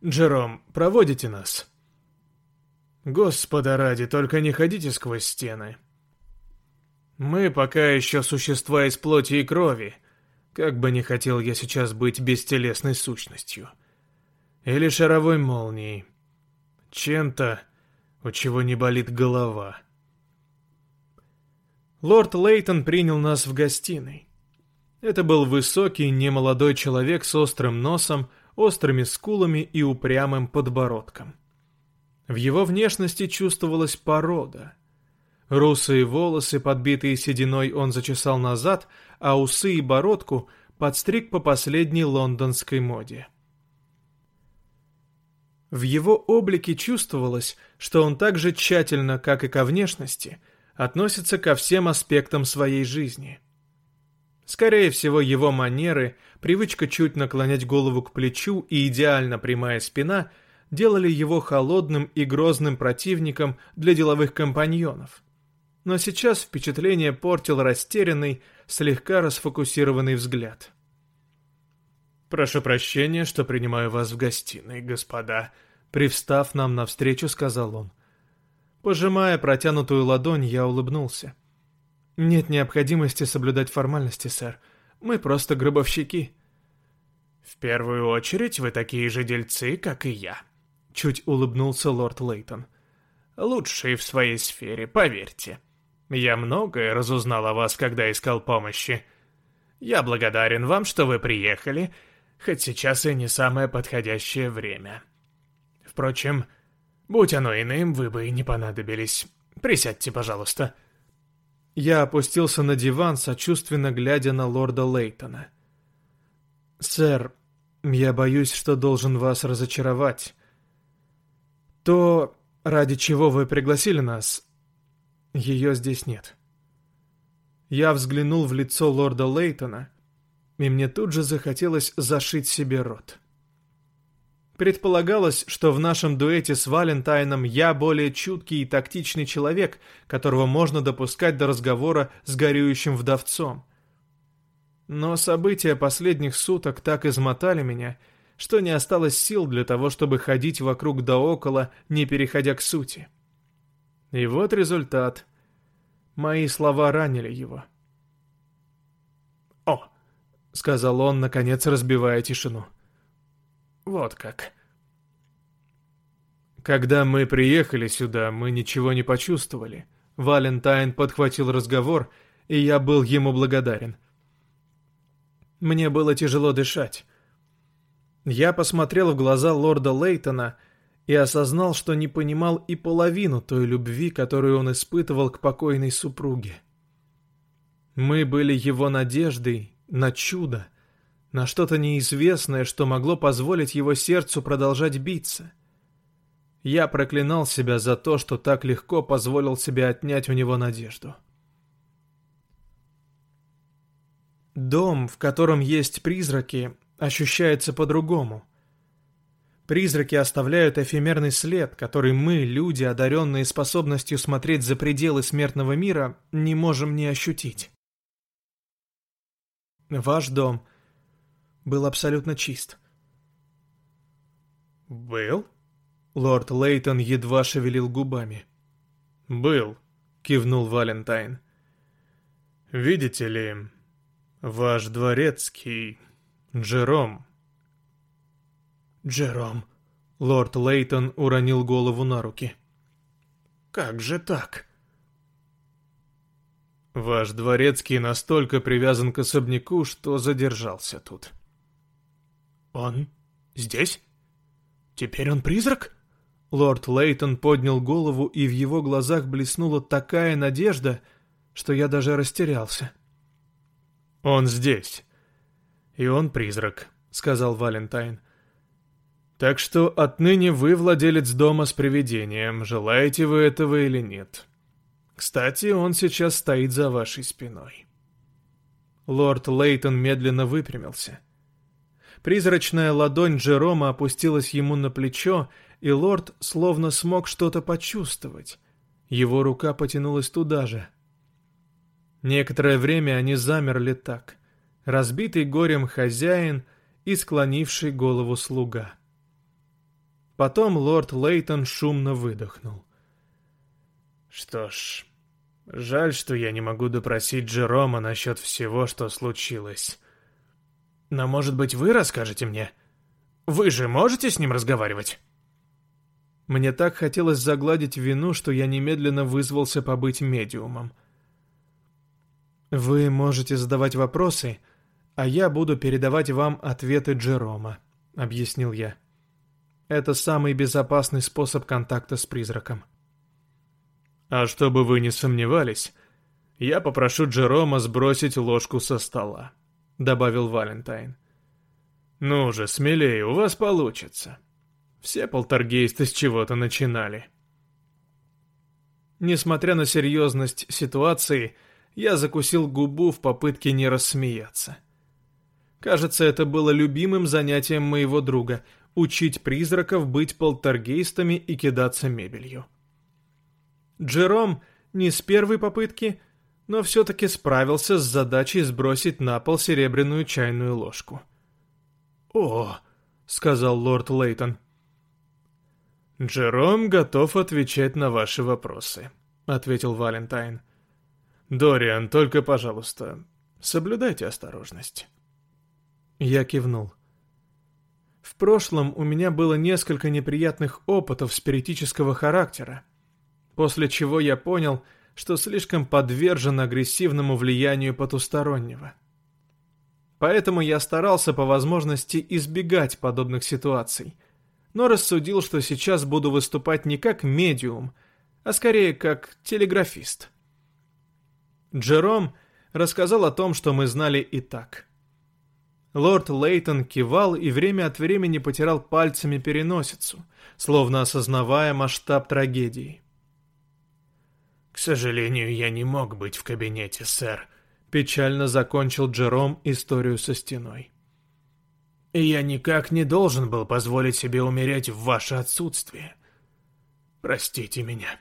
Джером, проводите нас?» «Господа ради, только не ходите сквозь стены. Мы пока еще существа из плоти и крови, как бы не хотел я сейчас быть бестелесной сущностью. Или шаровой молнией. Чем-то, у чего не болит голова». Лорд Лейтон принял нас в гостиной. Это был высокий, немолодой человек с острым носом, острыми скулами и упрямым подбородком. В его внешности чувствовалась порода. Русые волосы, подбитые сединой, он зачесал назад, а усы и бородку подстриг по последней лондонской моде. В его облике чувствовалось, что он так же тщательно, как и ко внешности, относится ко всем аспектам своей жизни – Скорее всего, его манеры, привычка чуть наклонять голову к плечу и идеально прямая спина делали его холодным и грозным противником для деловых компаньонов. Но сейчас впечатление портил растерянный, слегка расфокусированный взгляд. «Прошу прощения, что принимаю вас в гостиной, господа», — привстав нам навстречу, сказал он. Пожимая протянутую ладонь, я улыбнулся. «Нет необходимости соблюдать формальности, сэр. Мы просто гробовщики». «В первую очередь вы такие же дельцы, как и я», — чуть улыбнулся лорд Лейтон. «Лучшие в своей сфере, поверьте. Я многое разузнал о вас, когда искал помощи. Я благодарен вам, что вы приехали, хоть сейчас и не самое подходящее время. Впрочем, будь оно иным, вы бы и не понадобились. Присядьте, пожалуйста». Я опустился на диван, сочувственно глядя на лорда Лейтона. «Сэр, я боюсь, что должен вас разочаровать. То, ради чего вы пригласили нас, ее здесь нет». Я взглянул в лицо лорда Лейтона, и мне тут же захотелось зашить себе рот. Предполагалось, что в нашем дуэте с Валентайном я более чуткий и тактичный человек, которого можно допускать до разговора с горюющим вдовцом. Но события последних суток так измотали меня, что не осталось сил для того, чтобы ходить вокруг да около, не переходя к сути. И вот результат. Мои слова ранили его. Сказал он, наконец разбивая тишину. — вот как. Когда мы приехали сюда, мы ничего не почувствовали. Валентайн подхватил разговор, и я был ему благодарен. Мне было тяжело дышать. Я посмотрел в глаза лорда Лейтона и осознал, что не понимал и половину той любви, которую он испытывал к покойной супруге. Мы были его надеждой на чудо, на что-то неизвестное, что могло позволить его сердцу продолжать биться. Я проклинал себя за то, что так легко позволил себе отнять у него надежду. Дом, в котором есть призраки, ощущается по-другому. Призраки оставляют эфемерный след, который мы, люди, одаренные способностью смотреть за пределы смертного мира, не можем не ощутить. Ваш дом был абсолютно чист. «Был?» Лорд Лейтон едва шевелил губами. «Был», — кивнул Валентайн. «Видите ли, ваш дворецкий, Джером...» «Джером...» Лорд Лейтон уронил голову на руки. «Как же так?» «Ваш дворецкий настолько привязан к особняку, что задержался тут». «Он здесь? Теперь он призрак?» Лорд Лейтон поднял голову, и в его глазах блеснула такая надежда, что я даже растерялся. «Он здесь. И он призрак», — сказал Валентайн. Так что отныне вы владелец дома с привидением, желаете вы этого или нет. Кстати, он сейчас стоит за вашей спиной. Лорд Лейтон медленно выпрямился. Призрачная ладонь Джерома опустилась ему на плечо, и лорд словно смог что-то почувствовать. Его рука потянулась туда же. Некоторое время они замерли так. Разбитый горем хозяин и склонивший голову слуга. Потом лорд Лейтон шумно выдохнул. «Что ж, жаль, что я не могу допросить Джерома насчет всего, что случилось. Но, может быть, вы расскажете мне? Вы же можете с ним разговаривать?» Мне так хотелось загладить вину, что я немедленно вызвался побыть медиумом. «Вы можете задавать вопросы, а я буду передавать вам ответы Джерома», — объяснил я. Это самый безопасный способ контакта с призраком. А чтобы вы не сомневались, я попрошу Джерома сбросить ложку со стола, добавил Валентайн. Ну же, смелее, у вас получится. Все полтергейсты с чего-то начинали. Несмотря на серьезность ситуации, я закусил губу в попытке не рассмеяться. Кажется, это было любимым занятием моего друга — учить призраков быть полтергейстами и кидаться мебелью. Джером не с первой попытки, но все-таки справился с задачей сбросить на пол серебряную чайную ложку. «О!» — сказал лорд Лейтон. «Джером готов отвечать на ваши вопросы», — ответил Валентайн. «Дориан, только, пожалуйста, соблюдайте осторожность». Я кивнул. В прошлом у меня было несколько неприятных опытов спиритического характера, после чего я понял, что слишком подвержен агрессивному влиянию потустороннего. Поэтому я старался по возможности избегать подобных ситуаций, но рассудил, что сейчас буду выступать не как медиум, а скорее как телеграфист. Джером рассказал о том, что мы знали и так – Лорд Лейтон кивал и время от времени потирал пальцами переносицу, словно осознавая масштаб трагедии. «К сожалению, я не мог быть в кабинете, сэр», — печально закончил Джером историю со стеной. «И я никак не должен был позволить себе умереть в ваше отсутствие. Простите меня».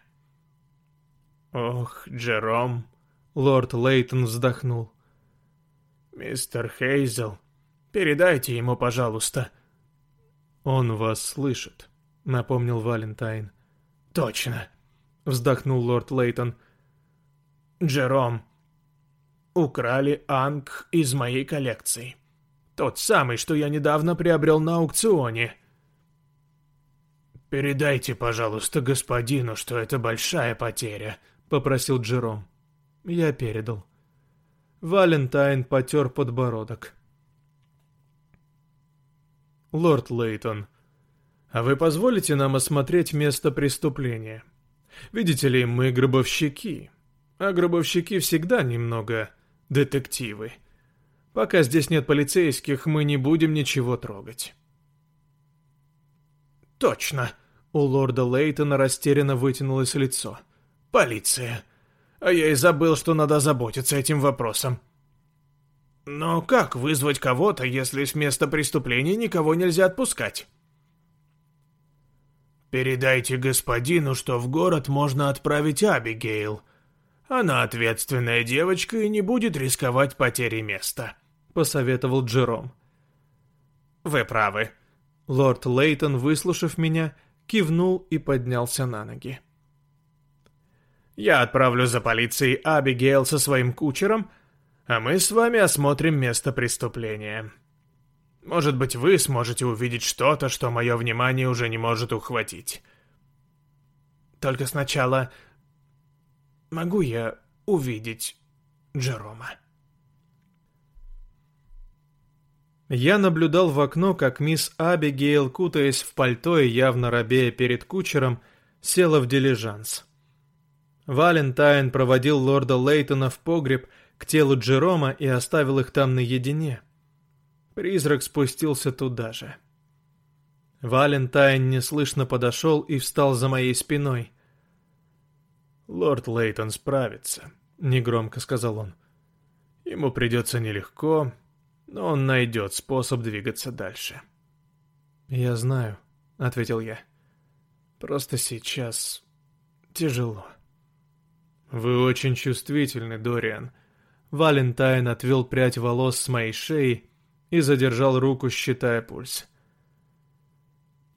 «Ох, Джером», — лорд Лейтон вздохнул. «Мистер Хейзел Передайте ему, пожалуйста». «Он вас слышит», — напомнил Валентайн. «Точно», — вздохнул лорд Лейтон. «Джером, украли Анг из моей коллекции. Тот самый, что я недавно приобрел на аукционе». «Передайте, пожалуйста, господину, что это большая потеря», — попросил Джером. Я передал. Валентайн потер подбородок. «Лорд Лейтон, а вы позволите нам осмотреть место преступления? Видите ли, мы гробовщики, а гробовщики всегда немного детективы. Пока здесь нет полицейских, мы не будем ничего трогать». «Точно!» — у лорда Лейтона растерянно вытянулось лицо. «Полиция! А я и забыл, что надо заботиться этим вопросом. Но как вызвать кого-то, если с места преступления никого нельзя отпускать? Передайте господину, что в город можно отправить Абигейл. Она ответственная девочка и не будет рисковать потерей места, посоветовал Джером. Вы правы. Лорд Лейтон, выслушав меня, кивнул и поднялся на ноги. Я отправлю за полицией Абигейл со своим кучером, а мы с вами осмотрим место преступления. Может быть, вы сможете увидеть что-то, что мое внимание уже не может ухватить. Только сначала могу я увидеть Джерома?» Я наблюдал в окно, как мисс Абигейл, кутаясь в пальто и явно робея перед кучером, села в дилижанс. Валентайн проводил лорда Лейтона в погреб к телу Джерома и оставил их там наедине. Призрак спустился туда же. Валентайн неслышно подошел и встал за моей спиной. «Лорд Лейтон справится», — негромко сказал он. «Ему придется нелегко, но он найдет способ двигаться дальше». «Я знаю», — ответил я. «Просто сейчас тяжело». «Вы очень чувствительны, Дориан». Валентайн отвел прядь волос с моей шеи и задержал руку, считая пульс.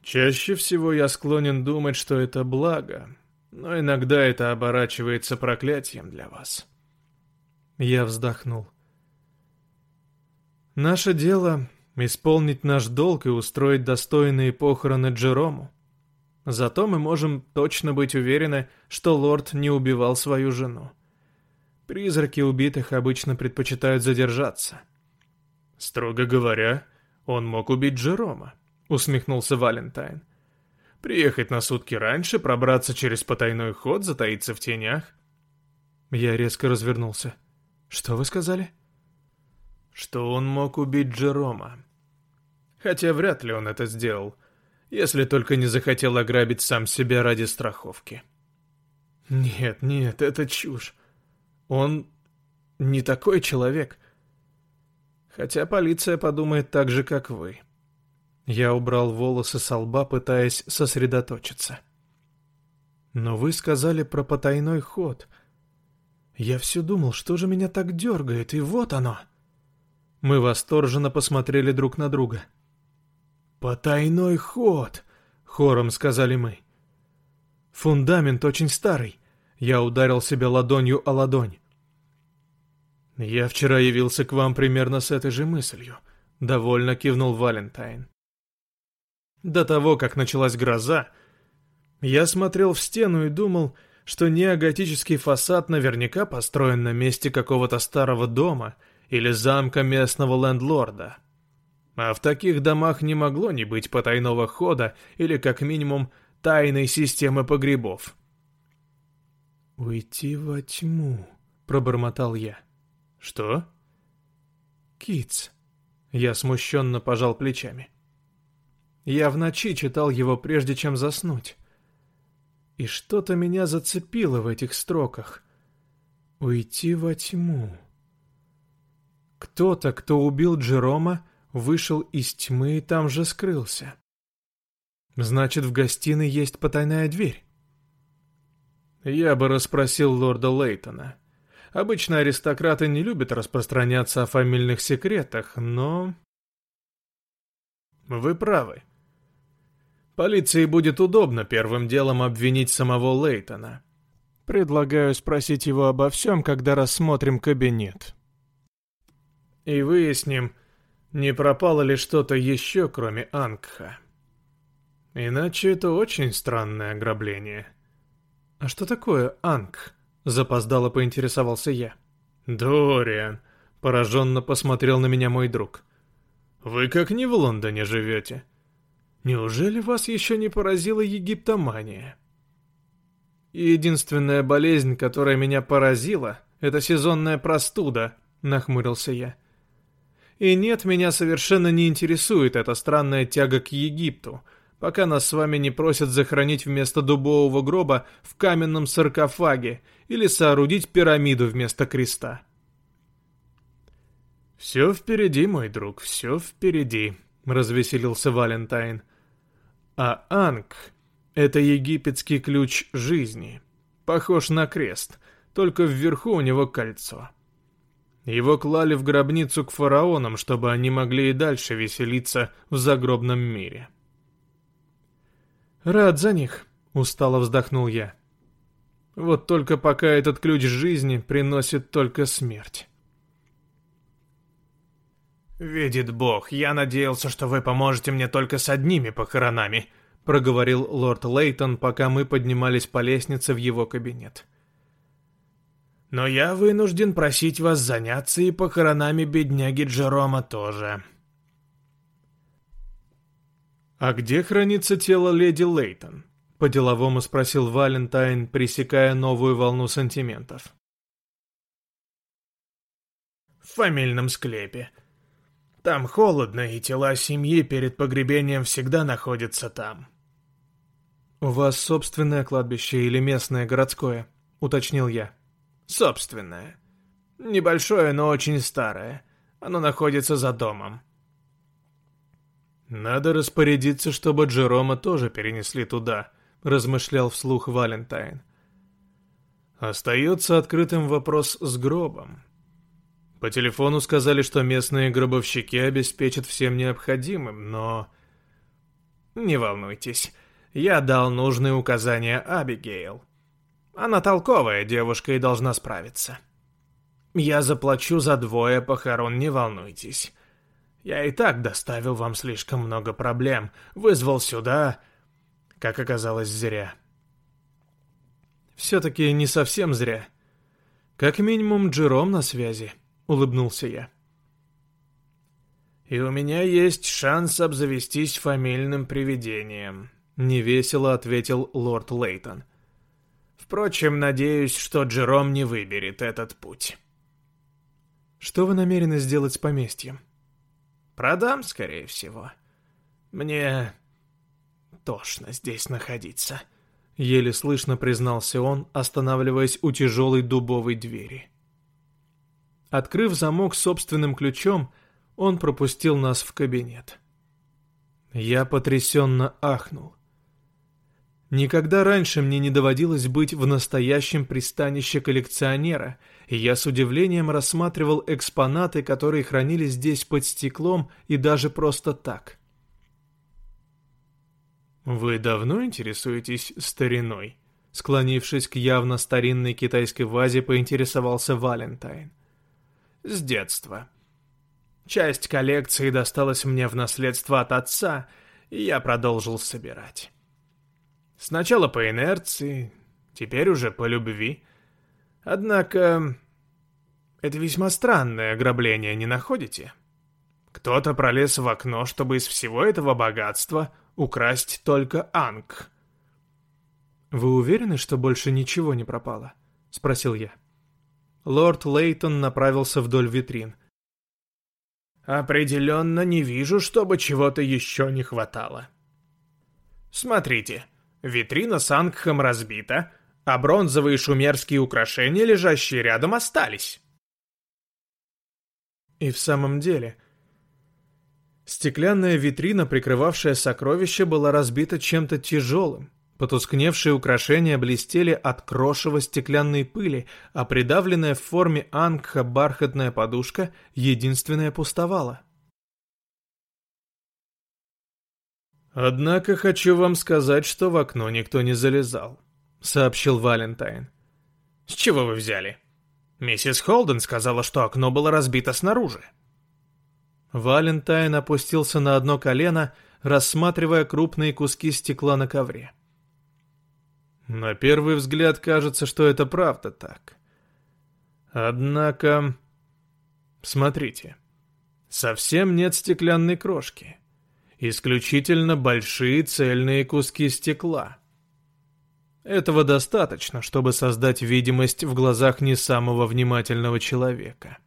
«Чаще всего я склонен думать, что это благо, но иногда это оборачивается проклятием для вас». Я вздохнул. «Наше дело — исполнить наш долг и устроить достойные похороны Джерому. Зато мы можем точно быть уверены, что лорд не убивал свою жену. Призраки убитых обычно предпочитают задержаться». «Строго говоря, он мог убить Джерома», — усмехнулся Валентайн. «Приехать на сутки раньше, пробраться через потайной ход, затаиться в тенях». Я резко развернулся. «Что вы сказали?» «Что он мог убить Джерома. Хотя вряд ли он это сделал, если только не захотел ограбить сам себя ради страховки». «Нет, нет, это чушь. Он не такой человек. Хотя полиция подумает так же, как вы. Я убрал волосы со лба, пытаясь сосредоточиться. Но вы сказали про потайной ход. Я все думал, что же меня так дергает, и вот оно. Мы восторженно посмотрели друг на друга. «Потайной ход!» — хором сказали мы. «Фундамент очень старый». Я ударил себя ладонью о ладонь. «Я вчера явился к вам примерно с этой же мыслью», — довольно кивнул Валентайн. До того, как началась гроза, я смотрел в стену и думал, что неоготический фасад наверняка построен на месте какого-то старого дома или замка местного лендлорда. А в таких домах не могло не быть потайного хода или, как минимум, тайной системы погребов. «Уйти во тьму», — пробормотал я. «Что?» «Китс». Я смущенно пожал плечами. Я в ночи читал его, прежде чем заснуть. И что-то меня зацепило в этих строках. «Уйти во тьму». Кто-то, кто убил Джерома, вышел из тьмы и там же скрылся. Значит, в гостиной есть потайная дверь. Я бы расспросил лорда Лейтона. Обычно аристократы не любят распространяться о фамильных секретах, но... Вы правы. Полиции будет удобно первым делом обвинить самого Лейтона. Предлагаю спросить его обо всем, когда рассмотрим кабинет. И выясним, не пропало ли что-то еще, кроме Ангха. Иначе это очень странное ограбление. А что такое Ангх? Запоздало поинтересовался я. «Дориан», — пораженно посмотрел на меня мой друг. «Вы как не в Лондоне живете. Неужели вас еще не поразила египтомания?» «Единственная болезнь, которая меня поразила, это сезонная простуда», — нахмурился я. «И нет, меня совершенно не интересует эта странная тяга к Египту, пока нас с вами не просят захоронить вместо дубового гроба в каменном саркофаге или соорудить пирамиду вместо креста. «Все впереди, мой друг, все впереди», — развеселился Валентайн. «А Анг — это египетский ключ жизни. Похож на крест, только вверху у него кольцо». Его клали в гробницу к фараонам, чтобы они могли и дальше веселиться в загробном мире. «Рад за них», — устало вздохнул я. «Вот только пока этот ключ жизни приносит только смерть». «Видит Бог, я надеялся, что вы поможете мне только с одними похоронами», — проговорил лорд Лейтон, пока мы поднимались по лестнице в его кабинет. «Но я вынужден просить вас заняться и похоронами бедняги Джерома тоже». «А где хранится тело леди Лейтон?» — по-деловому спросил Валентайн, пресекая новую волну сантиментов. «В фамильном склепе. Там холодно, и тела семьи перед погребением всегда находятся там. «У вас собственное кладбище или местное городское?» — уточнил я. «Собственное. Небольшое, но очень старое. Оно находится за домом». «Надо распорядиться, чтобы Джерома тоже перенесли туда», — размышлял вслух Валентайн. Остается открытым вопрос с гробом. По телефону сказали, что местные гробовщики обеспечат всем необходимым, но... Не волнуйтесь, я дал нужные указания Абигейл. Она толковая девушка и должна справиться. Я заплачу за двое похорон, не волнуйтесь. Я и так доставил вам слишком много проблем, вызвал сюда, как оказалось, зря. Все-таки не совсем зря. Как минимум Джером на связи, улыбнулся я. И у меня есть шанс обзавестись фамильным привидением, невесело ответил лорд Лейтон. Впрочем, надеюсь, что Джером не выберет этот путь. Что вы намерены сделать с поместьем? Продам, скорее всего. Мне тошно здесь находиться. Еле слышно признался он, останавливаясь у тяжелой дубовой двери. Открыв замок собственным ключом, он пропустил нас в кабинет. Я потрясенно ахнул. Никогда раньше мне не доводилось быть в настоящем пристанище коллекционера, и я с удивлением рассматривал экспонаты, которые хранились здесь под стеклом и даже просто так. «Вы давно интересуетесь стариной?» Склонившись к явно старинной китайской вазе, поинтересовался Валентайн. «С детства. Часть коллекции досталась мне в наследство от отца, и я продолжил собирать. Сначала по инерции, теперь уже по любви. Однако, это весьма странное ограбление, не находите? Кто-то пролез в окно, чтобы из всего этого богатства украсть только Анг. «Вы уверены, что больше ничего не пропало?» — спросил я. Лорд Лейтон направился вдоль витрин. «Определенно не вижу, чтобы чего-то еще не хватало. Смотрите, витрина с Ангхом разбита, а бронзовые шумерские украшения, лежащие рядом, остались». И в самом деле, Стеклянная витрина, прикрывавшая сокровища, была разбита чем-то тяжелым. Потускневшие украшения блестели от крошева стеклянной пыли, а придавленная в форме ангха бархатная подушка единственная пустовала. «Однако хочу вам сказать, что в окно никто не залезал», — сообщил Валентайн. «С чего вы взяли? Миссис Холден сказала, что окно было разбито снаружи». Валентайн опустился на одно колено, рассматривая крупные куски стекла на ковре. На первый взгляд кажется, что это правда так. Однако... Смотрите. Совсем нет стеклянной крошки. Исключительно большие цельные куски стекла. Этого достаточно, чтобы создать видимость в глазах не самого внимательного человека.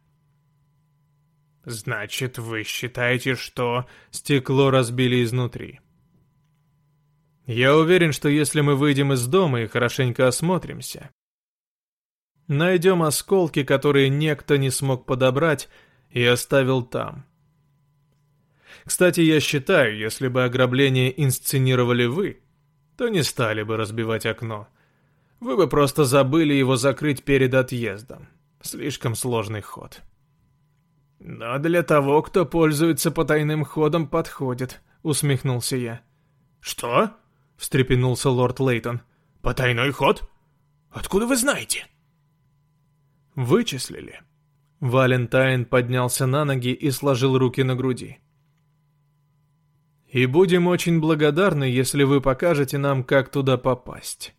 Значит, вы считаете, что стекло разбили изнутри? Я уверен, что если мы выйдем из дома и хорошенько осмотримся, найдем осколки, которые некто не смог подобрать и оставил там. Кстати, я считаю, если бы ограбление инсценировали вы, то не стали бы разбивать окно. Вы бы просто забыли его закрыть перед отъездом. Слишком сложный ход. «Но для того, кто пользуется потайным ходом, подходит», — усмехнулся я. «Что?» — встрепенулся лорд Лейтон. «Потайной ход? Откуда вы знаете?» «Вычислили». Валентайн поднялся на ноги и сложил руки на груди. «И будем очень благодарны, если вы покажете нам, как туда попасть.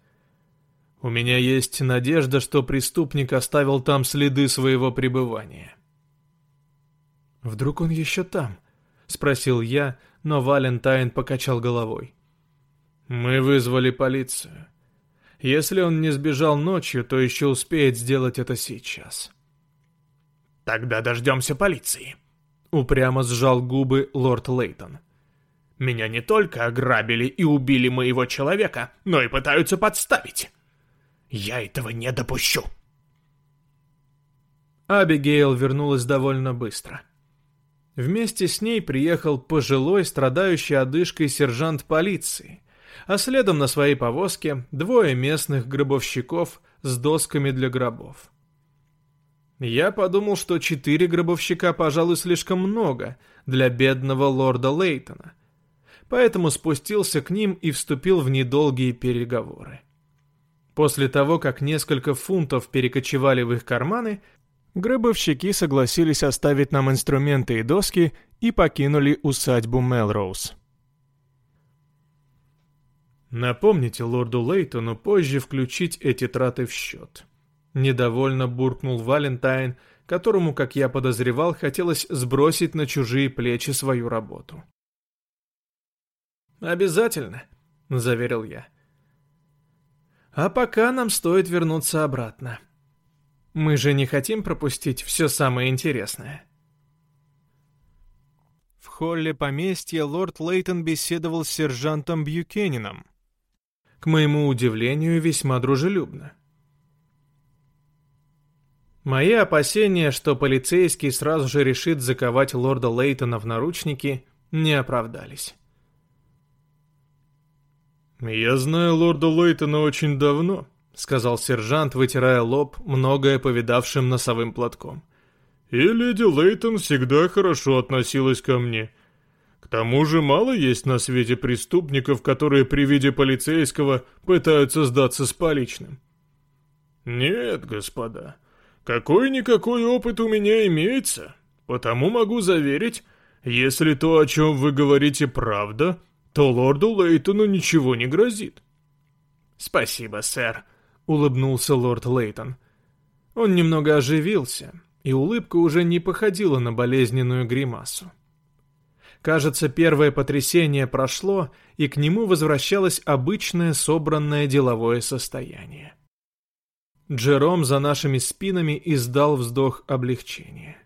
У меня есть надежда, что преступник оставил там следы своего пребывания». «Вдруг он еще там?» — спросил я, но Валентайн покачал головой. «Мы вызвали полицию. Если он не сбежал ночью, то еще успеет сделать это сейчас». «Тогда дождемся полиции», —— упрямо сжал губы лорд Лейтон. «Меня не только ограбили и убили моего человека, но и пытаются подставить. Я этого не допущу». Абигейл вернулась довольно быстро. Вместе с ней приехал пожилой, страдающий одышкой сержант полиции, а следом на своей повозке двое местных гробовщиков с досками для гробов. Я подумал, что четыре гробовщика, пожалуй, слишком много для бедного лорда Лейтона, поэтому спустился к ним и вступил в недолгие переговоры. После того, как несколько фунтов перекочевали в их карманы, гробовщики согласились оставить нам инструменты и доски и покинули усадьбу Мелроуз. Напомните лорду Лейтону позже включить эти траты в счет. Недовольно буркнул Валентайн, которому, как я подозревал, хотелось сбросить на чужие плечи свою работу. «Обязательно», — заверил я. «А пока нам стоит вернуться обратно. Мы же не хотим пропустить все самое интересное». В холле поместья лорд Лейтон беседовал с сержантом Бьюкенином, к моему удивлению, весьма дружелюбно. Мои опасения, что полицейский сразу же решит заковать лорда Лейтона в наручники, не оправдались. «Я знаю лорда Лейтона очень давно», — сказал сержант, вытирая лоб, многое повидавшим носовым платком. «И леди Лейтон всегда хорошо относилась ко мне. К тому же мало есть на свете преступников, которые при виде полицейского пытаются сдаться с поличным. Нет, господа, какой-никакой опыт у меня имеется, потому могу заверить, если то, о чем вы говорите, правда, то лорду Лейтону ничего не грозит. Спасибо, сэр, улыбнулся лорд Лейтон. Он немного оживился, и улыбка уже не походила на болезненную гримасу. Кажется, первое потрясение прошло, и к нему возвращалось обычное собранное деловое состояние. Джером за нашими спинами издал вздох облегчения.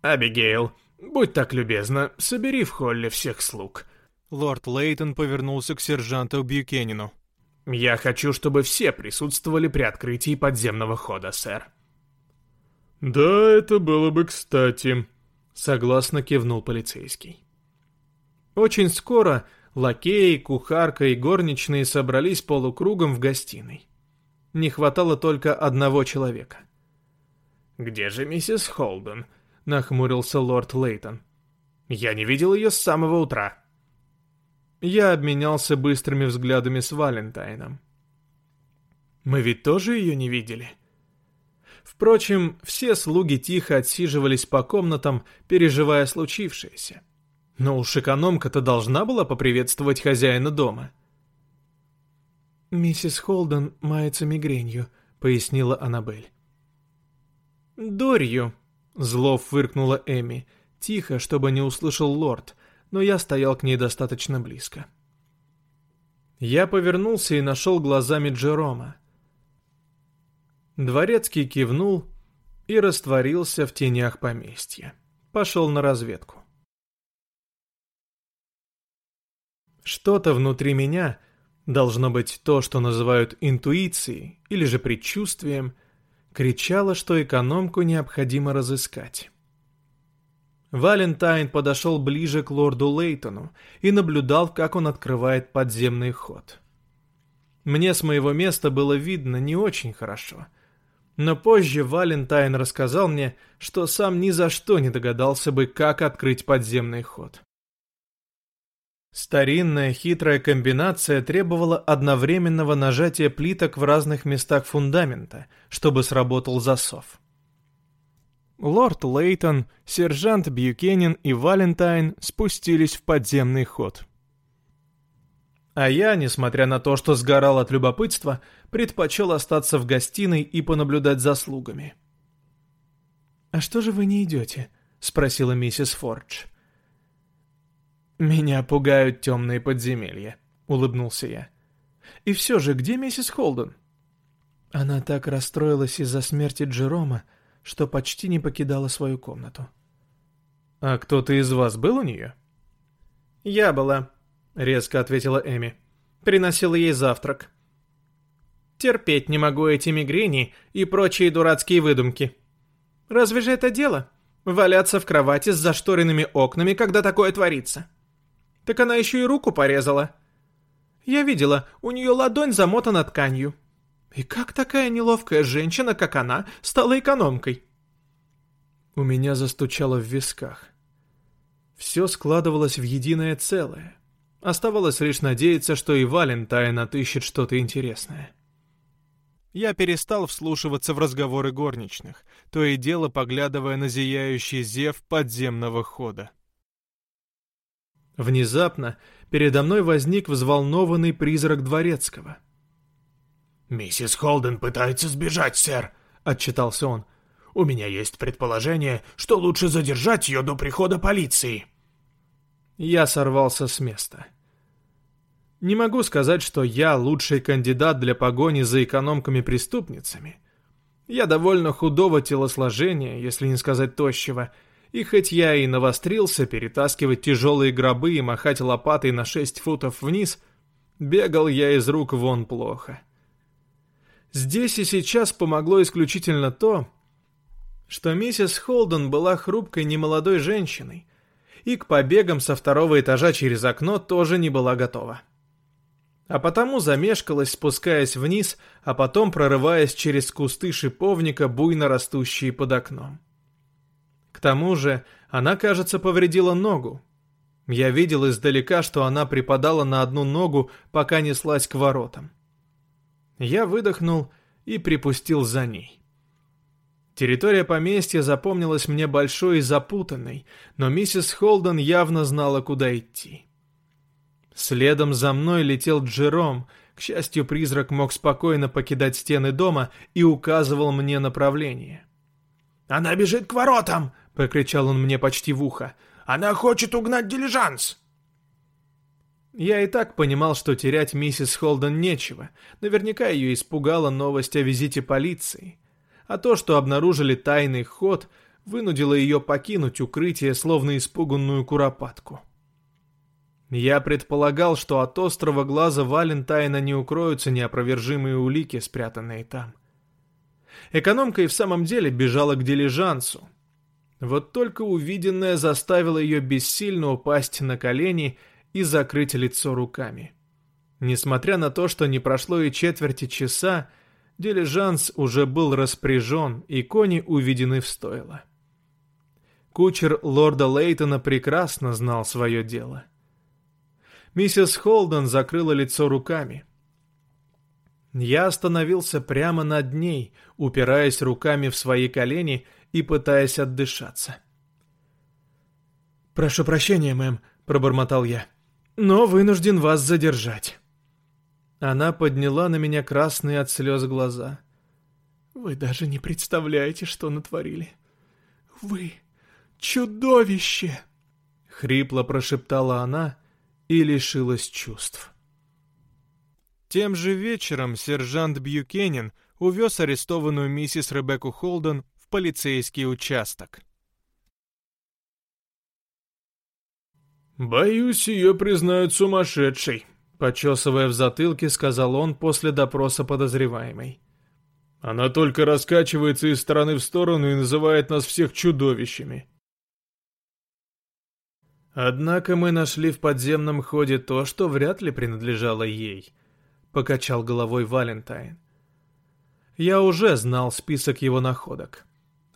«Абигейл, будь так любезна, собери в холле всех слуг». Лорд Лейтон повернулся к сержанту Бьюкенину. «Я хочу, чтобы все присутствовали при открытии подземного хода, сэр». «Да, это было бы кстати», Согласно кивнул полицейский. Очень скоро лакеи, кухарка и горничные собрались полукругом в гостиной. Не хватало только одного человека. «Где же миссис Холден?» — нахмурился лорд Лейтон. «Я не видел ее с самого утра». Я обменялся быстрыми взглядами с Валентайном. «Мы ведь тоже ее не видели?» Впрочем, все слуги тихо отсиживались по комнатам, переживая случившееся. Но уж экономка-то должна была поприветствовать хозяина дома. «Миссис Холден мается мигренью», — пояснила Аннабель. «Дорью», — зло фыркнула Эми, тихо, чтобы не услышал лорд, но я стоял к ней достаточно близко. Я повернулся и нашел глазами Джерома. Дворецкий кивнул и растворился в тенях поместья. Пошел на разведку. Что-то внутри меня, должно быть то, что называют интуицией или же предчувствием, кричало, что экономку необходимо разыскать. Валентайн подошел ближе к лорду Лейтону и наблюдал, как он открывает подземный ход. Мне с моего места было видно не очень хорошо — но позже Валентайн рассказал мне, что сам ни за что не догадался бы, как открыть подземный ход. Старинная хитрая комбинация требовала одновременного нажатия плиток в разных местах фундамента, чтобы сработал засов. Лорд Лейтон, сержант Бьюкенин и Валентайн спустились в подземный ход. А я, несмотря на то, что сгорал от любопытства, предпочел остаться в гостиной и понаблюдать за слугами. «А что же вы не идете?» — спросила миссис Фордж. «Меня пугают темные подземелья», — улыбнулся я. «И все же, где миссис Холден?» Она так расстроилась из-за смерти Джерома, что почти не покидала свою комнату. «А кто-то из вас был у нее?» «Я была», — резко ответила Эми. «Приносила ей завтрак». «Терпеть не могу эти мигрени и прочие дурацкие выдумки. Разве же это дело? Валяться в кровати с зашторенными окнами, когда такое творится?» Так она еще и руку порезала. Я видела, у нее ладонь замотана тканью. И как такая неловкая женщина, как она, стала экономкой? У меня застучало в висках. Все складывалось в единое целое. Оставалось лишь надеяться, что и Валентайн отыщет что-то интересное. Я перестал вслушиваться в разговоры горничных, то и дело поглядывая на зияющий зев подземного хода. Внезапно передо мной возник взволнованный призрак дворецкого. «Миссис Холден пытается сбежать, сэр», — отчитался он. «У меня есть предположение, что лучше задержать ее до прихода полиции». Я сорвался с места. Не могу сказать, что я лучший кандидат для погони за экономками-преступницами. Я довольно худого телосложения, если не сказать тощего, и хоть я и навострился перетаскивать тяжелые гробы и махать лопатой на шесть футов вниз, бегал я из рук вон плохо. Здесь и сейчас помогло исключительно то, что миссис Холден была хрупкой немолодой женщиной, и к побегам со второго этажа через окно тоже не была готова. А потому замешкалась, спускаясь вниз, а потом прорываясь через кусты шиповника, буйно растущие под окном. К тому же, она, кажется, повредила ногу. Я видел издалека, что она припадала на одну ногу, пока неслась к воротам. Я выдохнул и припустил за ней. Территория поместья запомнилась мне большой и запутанной, но миссис Холден явно знала, куда идти. Следом за мной летел Джером. К счастью, призрак мог спокойно покидать стены дома и указывал мне направление. «Она бежит к воротам!» — прокричал он мне почти в ухо. «Она хочет угнать дилижанс!» Я и так понимал, что терять миссис Холден нечего. Наверняка ее испугала новость о визите полиции. А то, что обнаружили тайный ход, вынудило ее покинуть укрытие, словно испуганную куропатку. Я предполагал, что от острого глаза Валентайна не укроются неопровержимые улики, спрятанные там. Экономка и в самом деле бежала к дилижансу, вот только увиденное заставило ее бессильно упасть на колени и закрыть лицо руками. Несмотря на то, что не прошло и четверти часа, дилижанс уже был распряжен, и кони уведены в стойло. Кучер лорда Лейтона прекрасно знал свое дело. Миссис Холден закрыла лицо руками. Я остановился прямо над ней, упираясь руками в свои колени и пытаясь отдышаться. «Прошу прощения, мэм», — пробормотал я, — «но вынужден вас задержать». Она подняла на меня красные от слез глаза. «Вы даже не представляете, что натворили. Вы чудовище!» Хрипло прошептала она и лишилась чувств. Тем же вечером сержант Бьюкенен увез арестованную миссис Ребекку Холден полицейский участок. «Боюсь, ее признают сумасшедшей», — почесывая в затылке, сказал он после допроса подозреваемой. «Она только раскачивается из стороны в сторону и называет нас всех чудовищами». «Однако мы нашли в подземном ходе то, что вряд ли принадлежало ей», — покачал головой Валентайн. «Я уже знал список его находок.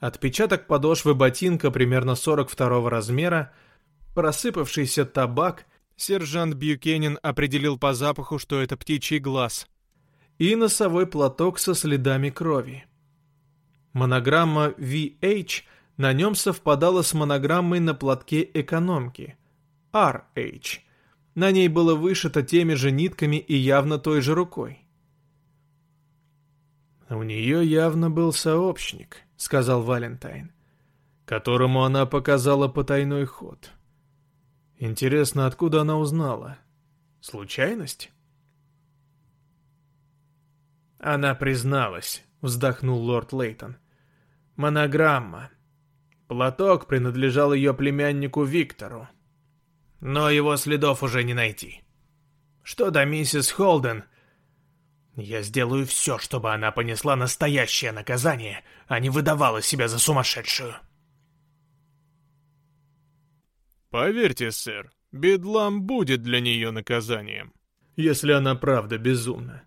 Отпечаток подошвы ботинка примерно 42 размера, просыпавшийся табак, сержант Бьюкенен определил по запаху, что это птичий глаз, и носовой платок со следами крови. Монограмма VH на нем совпадала с монограммой на платке экономки RH. На ней было вышито теми же нитками и явно той же рукой. У нее явно был сообщник —— сказал Валентайн, — которому она показала потайной ход. Интересно, откуда она узнала? Случайность? Она призналась, вздохнул лорд Лейтон. Монограмма. Платок принадлежал ее племяннику Виктору. Но его следов уже не найти. Что до миссис Холден, я сделаю все, чтобы она понесла настоящее наказание, а не выдавала себя за сумасшедшую. Поверьте, сэр, бедлам будет для нее наказанием, если она правда безумна.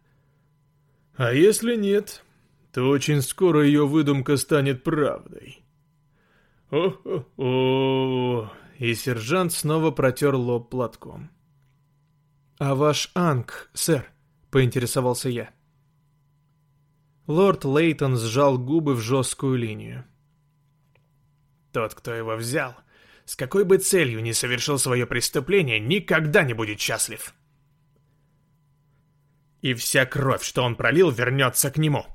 А если нет, то очень скоро ее выдумка станет правдой. О-о-о! И сержант снова протер лоб платком. «А ваш Анг, сэр?» — поинтересовался я. Лорд Лейтон сжал губы в жесткую линию. «Тот, кто его взял, с какой бы целью ни совершил свое преступление, никогда не будет счастлив. И вся кровь, что он пролил, вернется к нему».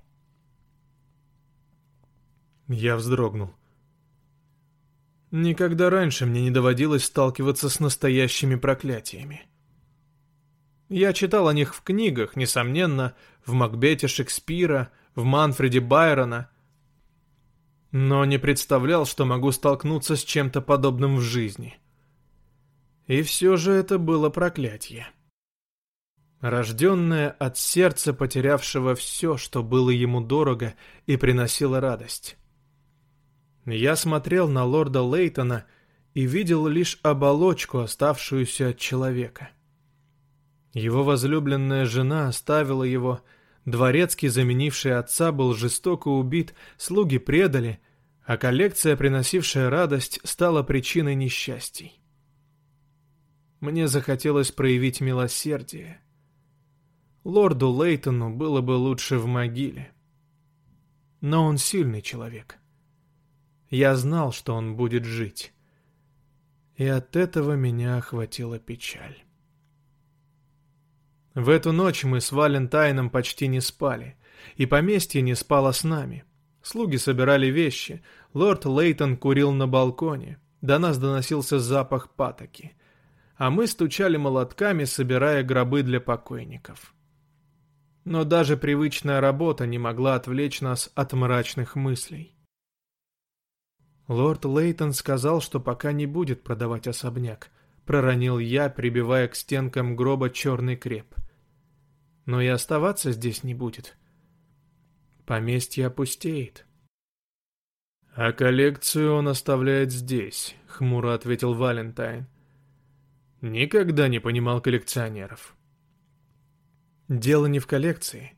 Я вздрогнул. Никогда раньше мне не доводилось сталкиваться с настоящими проклятиями. Я читал о них в книгах, несомненно, в Макбете Шекспира, в Манфреде Байрона, но не представлял, что могу столкнуться с чем-то подобным в жизни. И все же это было проклятие. Рожденное от сердца потерявшего все, что было ему дорого и приносило радость. Я смотрел на лорда Лейтона и видел лишь оболочку, оставшуюся от человека. Его возлюбленная жена оставила его, дворецкий, заменивший отца, был жестоко убит, слуги предали, а коллекция, приносившая радость, стала причиной несчастий. Мне захотелось проявить милосердие. Лорду Лейтону было бы лучше в могиле. Но он сильный человек. Я знал, что он будет жить. И от этого меня охватила печаль. В эту ночь мы с Валентайном почти не спали, и поместье не спало с нами. Слуги собирали вещи, лорд Лейтон курил на балконе, до нас доносился запах патоки, а мы стучали молотками, собирая гробы для покойников. Но даже привычная работа не могла отвлечь нас от мрачных мыслей. Лорд Лейтон сказал, что пока не будет продавать особняк. Проронил я, прибивая к стенкам гроба черный креп. Но и оставаться здесь не будет. Поместье опустеет. «А коллекцию он оставляет здесь», — хмуро ответил Валентайн. «Никогда не понимал коллекционеров». «Дело не в коллекции,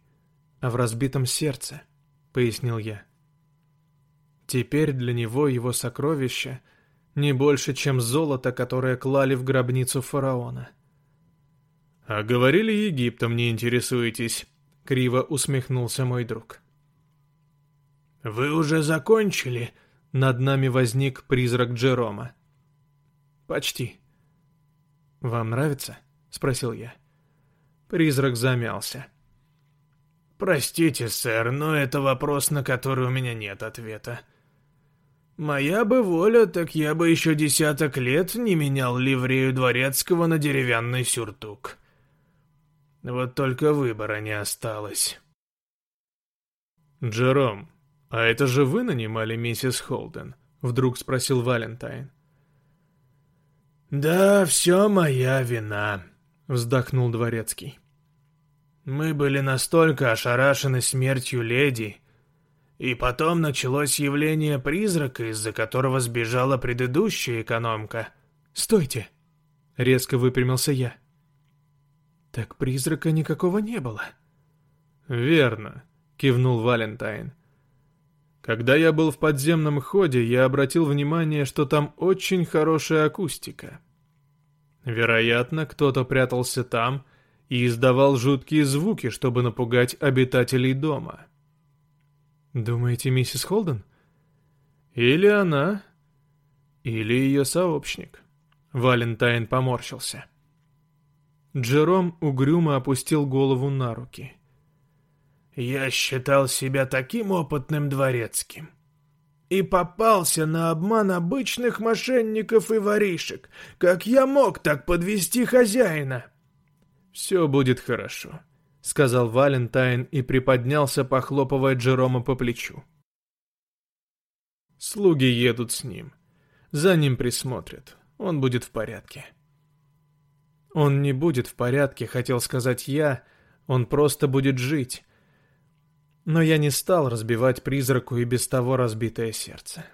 а в разбитом сердце», — пояснил я. Теперь для него его сокровища не больше, чем золото, которое клали в гробницу фараона. «А говорили, Египтом не интересуетесь?» — криво усмехнулся мой друг. «Вы уже закончили?» — над нами возник призрак Джерома. «Почти». «Вам нравится?» — спросил я. Призрак замялся. «Простите, сэр, но это вопрос, на который у меня нет ответа. Моя бы воля, так я бы еще десяток лет не менял ливрею дворецкого на деревянный сюртук. Вот только выбора не осталось. «Джером, а это же вы нанимали миссис Холден?» — вдруг спросил Валентайн. «Да, все моя вина», — вздохнул дворецкий. «Мы были настолько ошарашены смертью леди, и потом началось явление призрака, из-за которого сбежала предыдущая экономка. «Стойте!» — резко выпрямился я. «Так призрака никакого не было». «Верно», — кивнул Валентайн. «Когда я был в подземном ходе, я обратил внимание, что там очень хорошая акустика. Вероятно, кто-то прятался там и издавал жуткие звуки, чтобы напугать обитателей дома». Думаете, миссис Холден? Или она, или ее сообщник. Валентайн поморщился. Джером угрюмо опустил голову на руки. «Я считал себя таким опытным дворецким. И попался на обман обычных мошенников и воришек. Как я мог так подвести хозяина?» «Все будет хорошо», — сказал Валентайн и приподнялся, похлопывая Джерома по плечу. Слуги едут с ним. За ним присмотрят. Он будет в порядке. Он не будет в порядке, хотел сказать я. Он просто будет жить. Но я не стал разбивать призраку и без того разбитое сердце.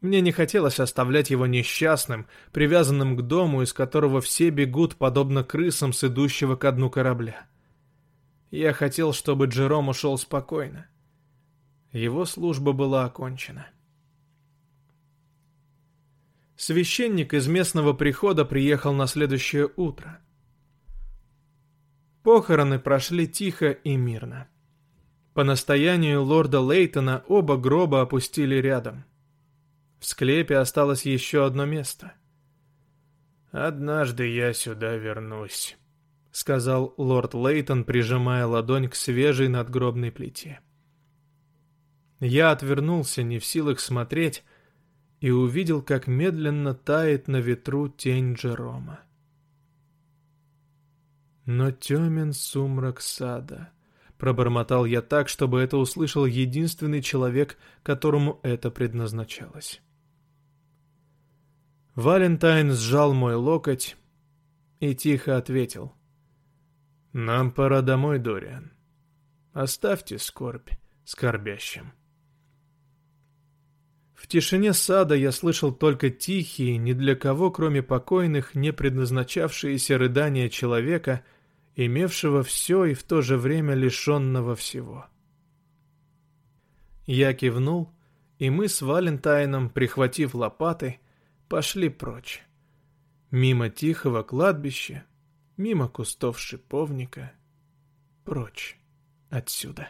Мне не хотелось оставлять его несчастным, привязанным к дому, из которого все бегут, подобно крысам с идущего ко дну корабля. Я хотел, чтобы Джером ушел спокойно. Его служба была окончена. Священник из местного прихода приехал на следующее утро. Похороны прошли тихо и мирно. По настоянию лорда Лейтона оба гроба опустили рядом. В склепе осталось еще одно место. «Однажды я сюда вернусь», — сказал лорд Лейтон, прижимая ладонь к свежей надгробной плите. Я отвернулся, не в силах смотреть, и увидел, как медленно тает на ветру тень Джерома. Но темен сумрак сада. Пробормотал я так, чтобы это услышал единственный человек, которому это предназначалось. Валентайн сжал мой локоть и тихо ответил. «Нам пора домой, Дориан. Оставьте скорбь скорбящим». В тишине сада я слышал только тихие, ни для кого, кроме покойных, не предназначавшиеся рыдания человека, имевшего все и в то же время лишенного всего. Я кивнул, и мы с Валентайном, прихватив лопаты, пошли прочь. Мимо тихого кладбища, мимо кустов шиповника, прочь отсюда.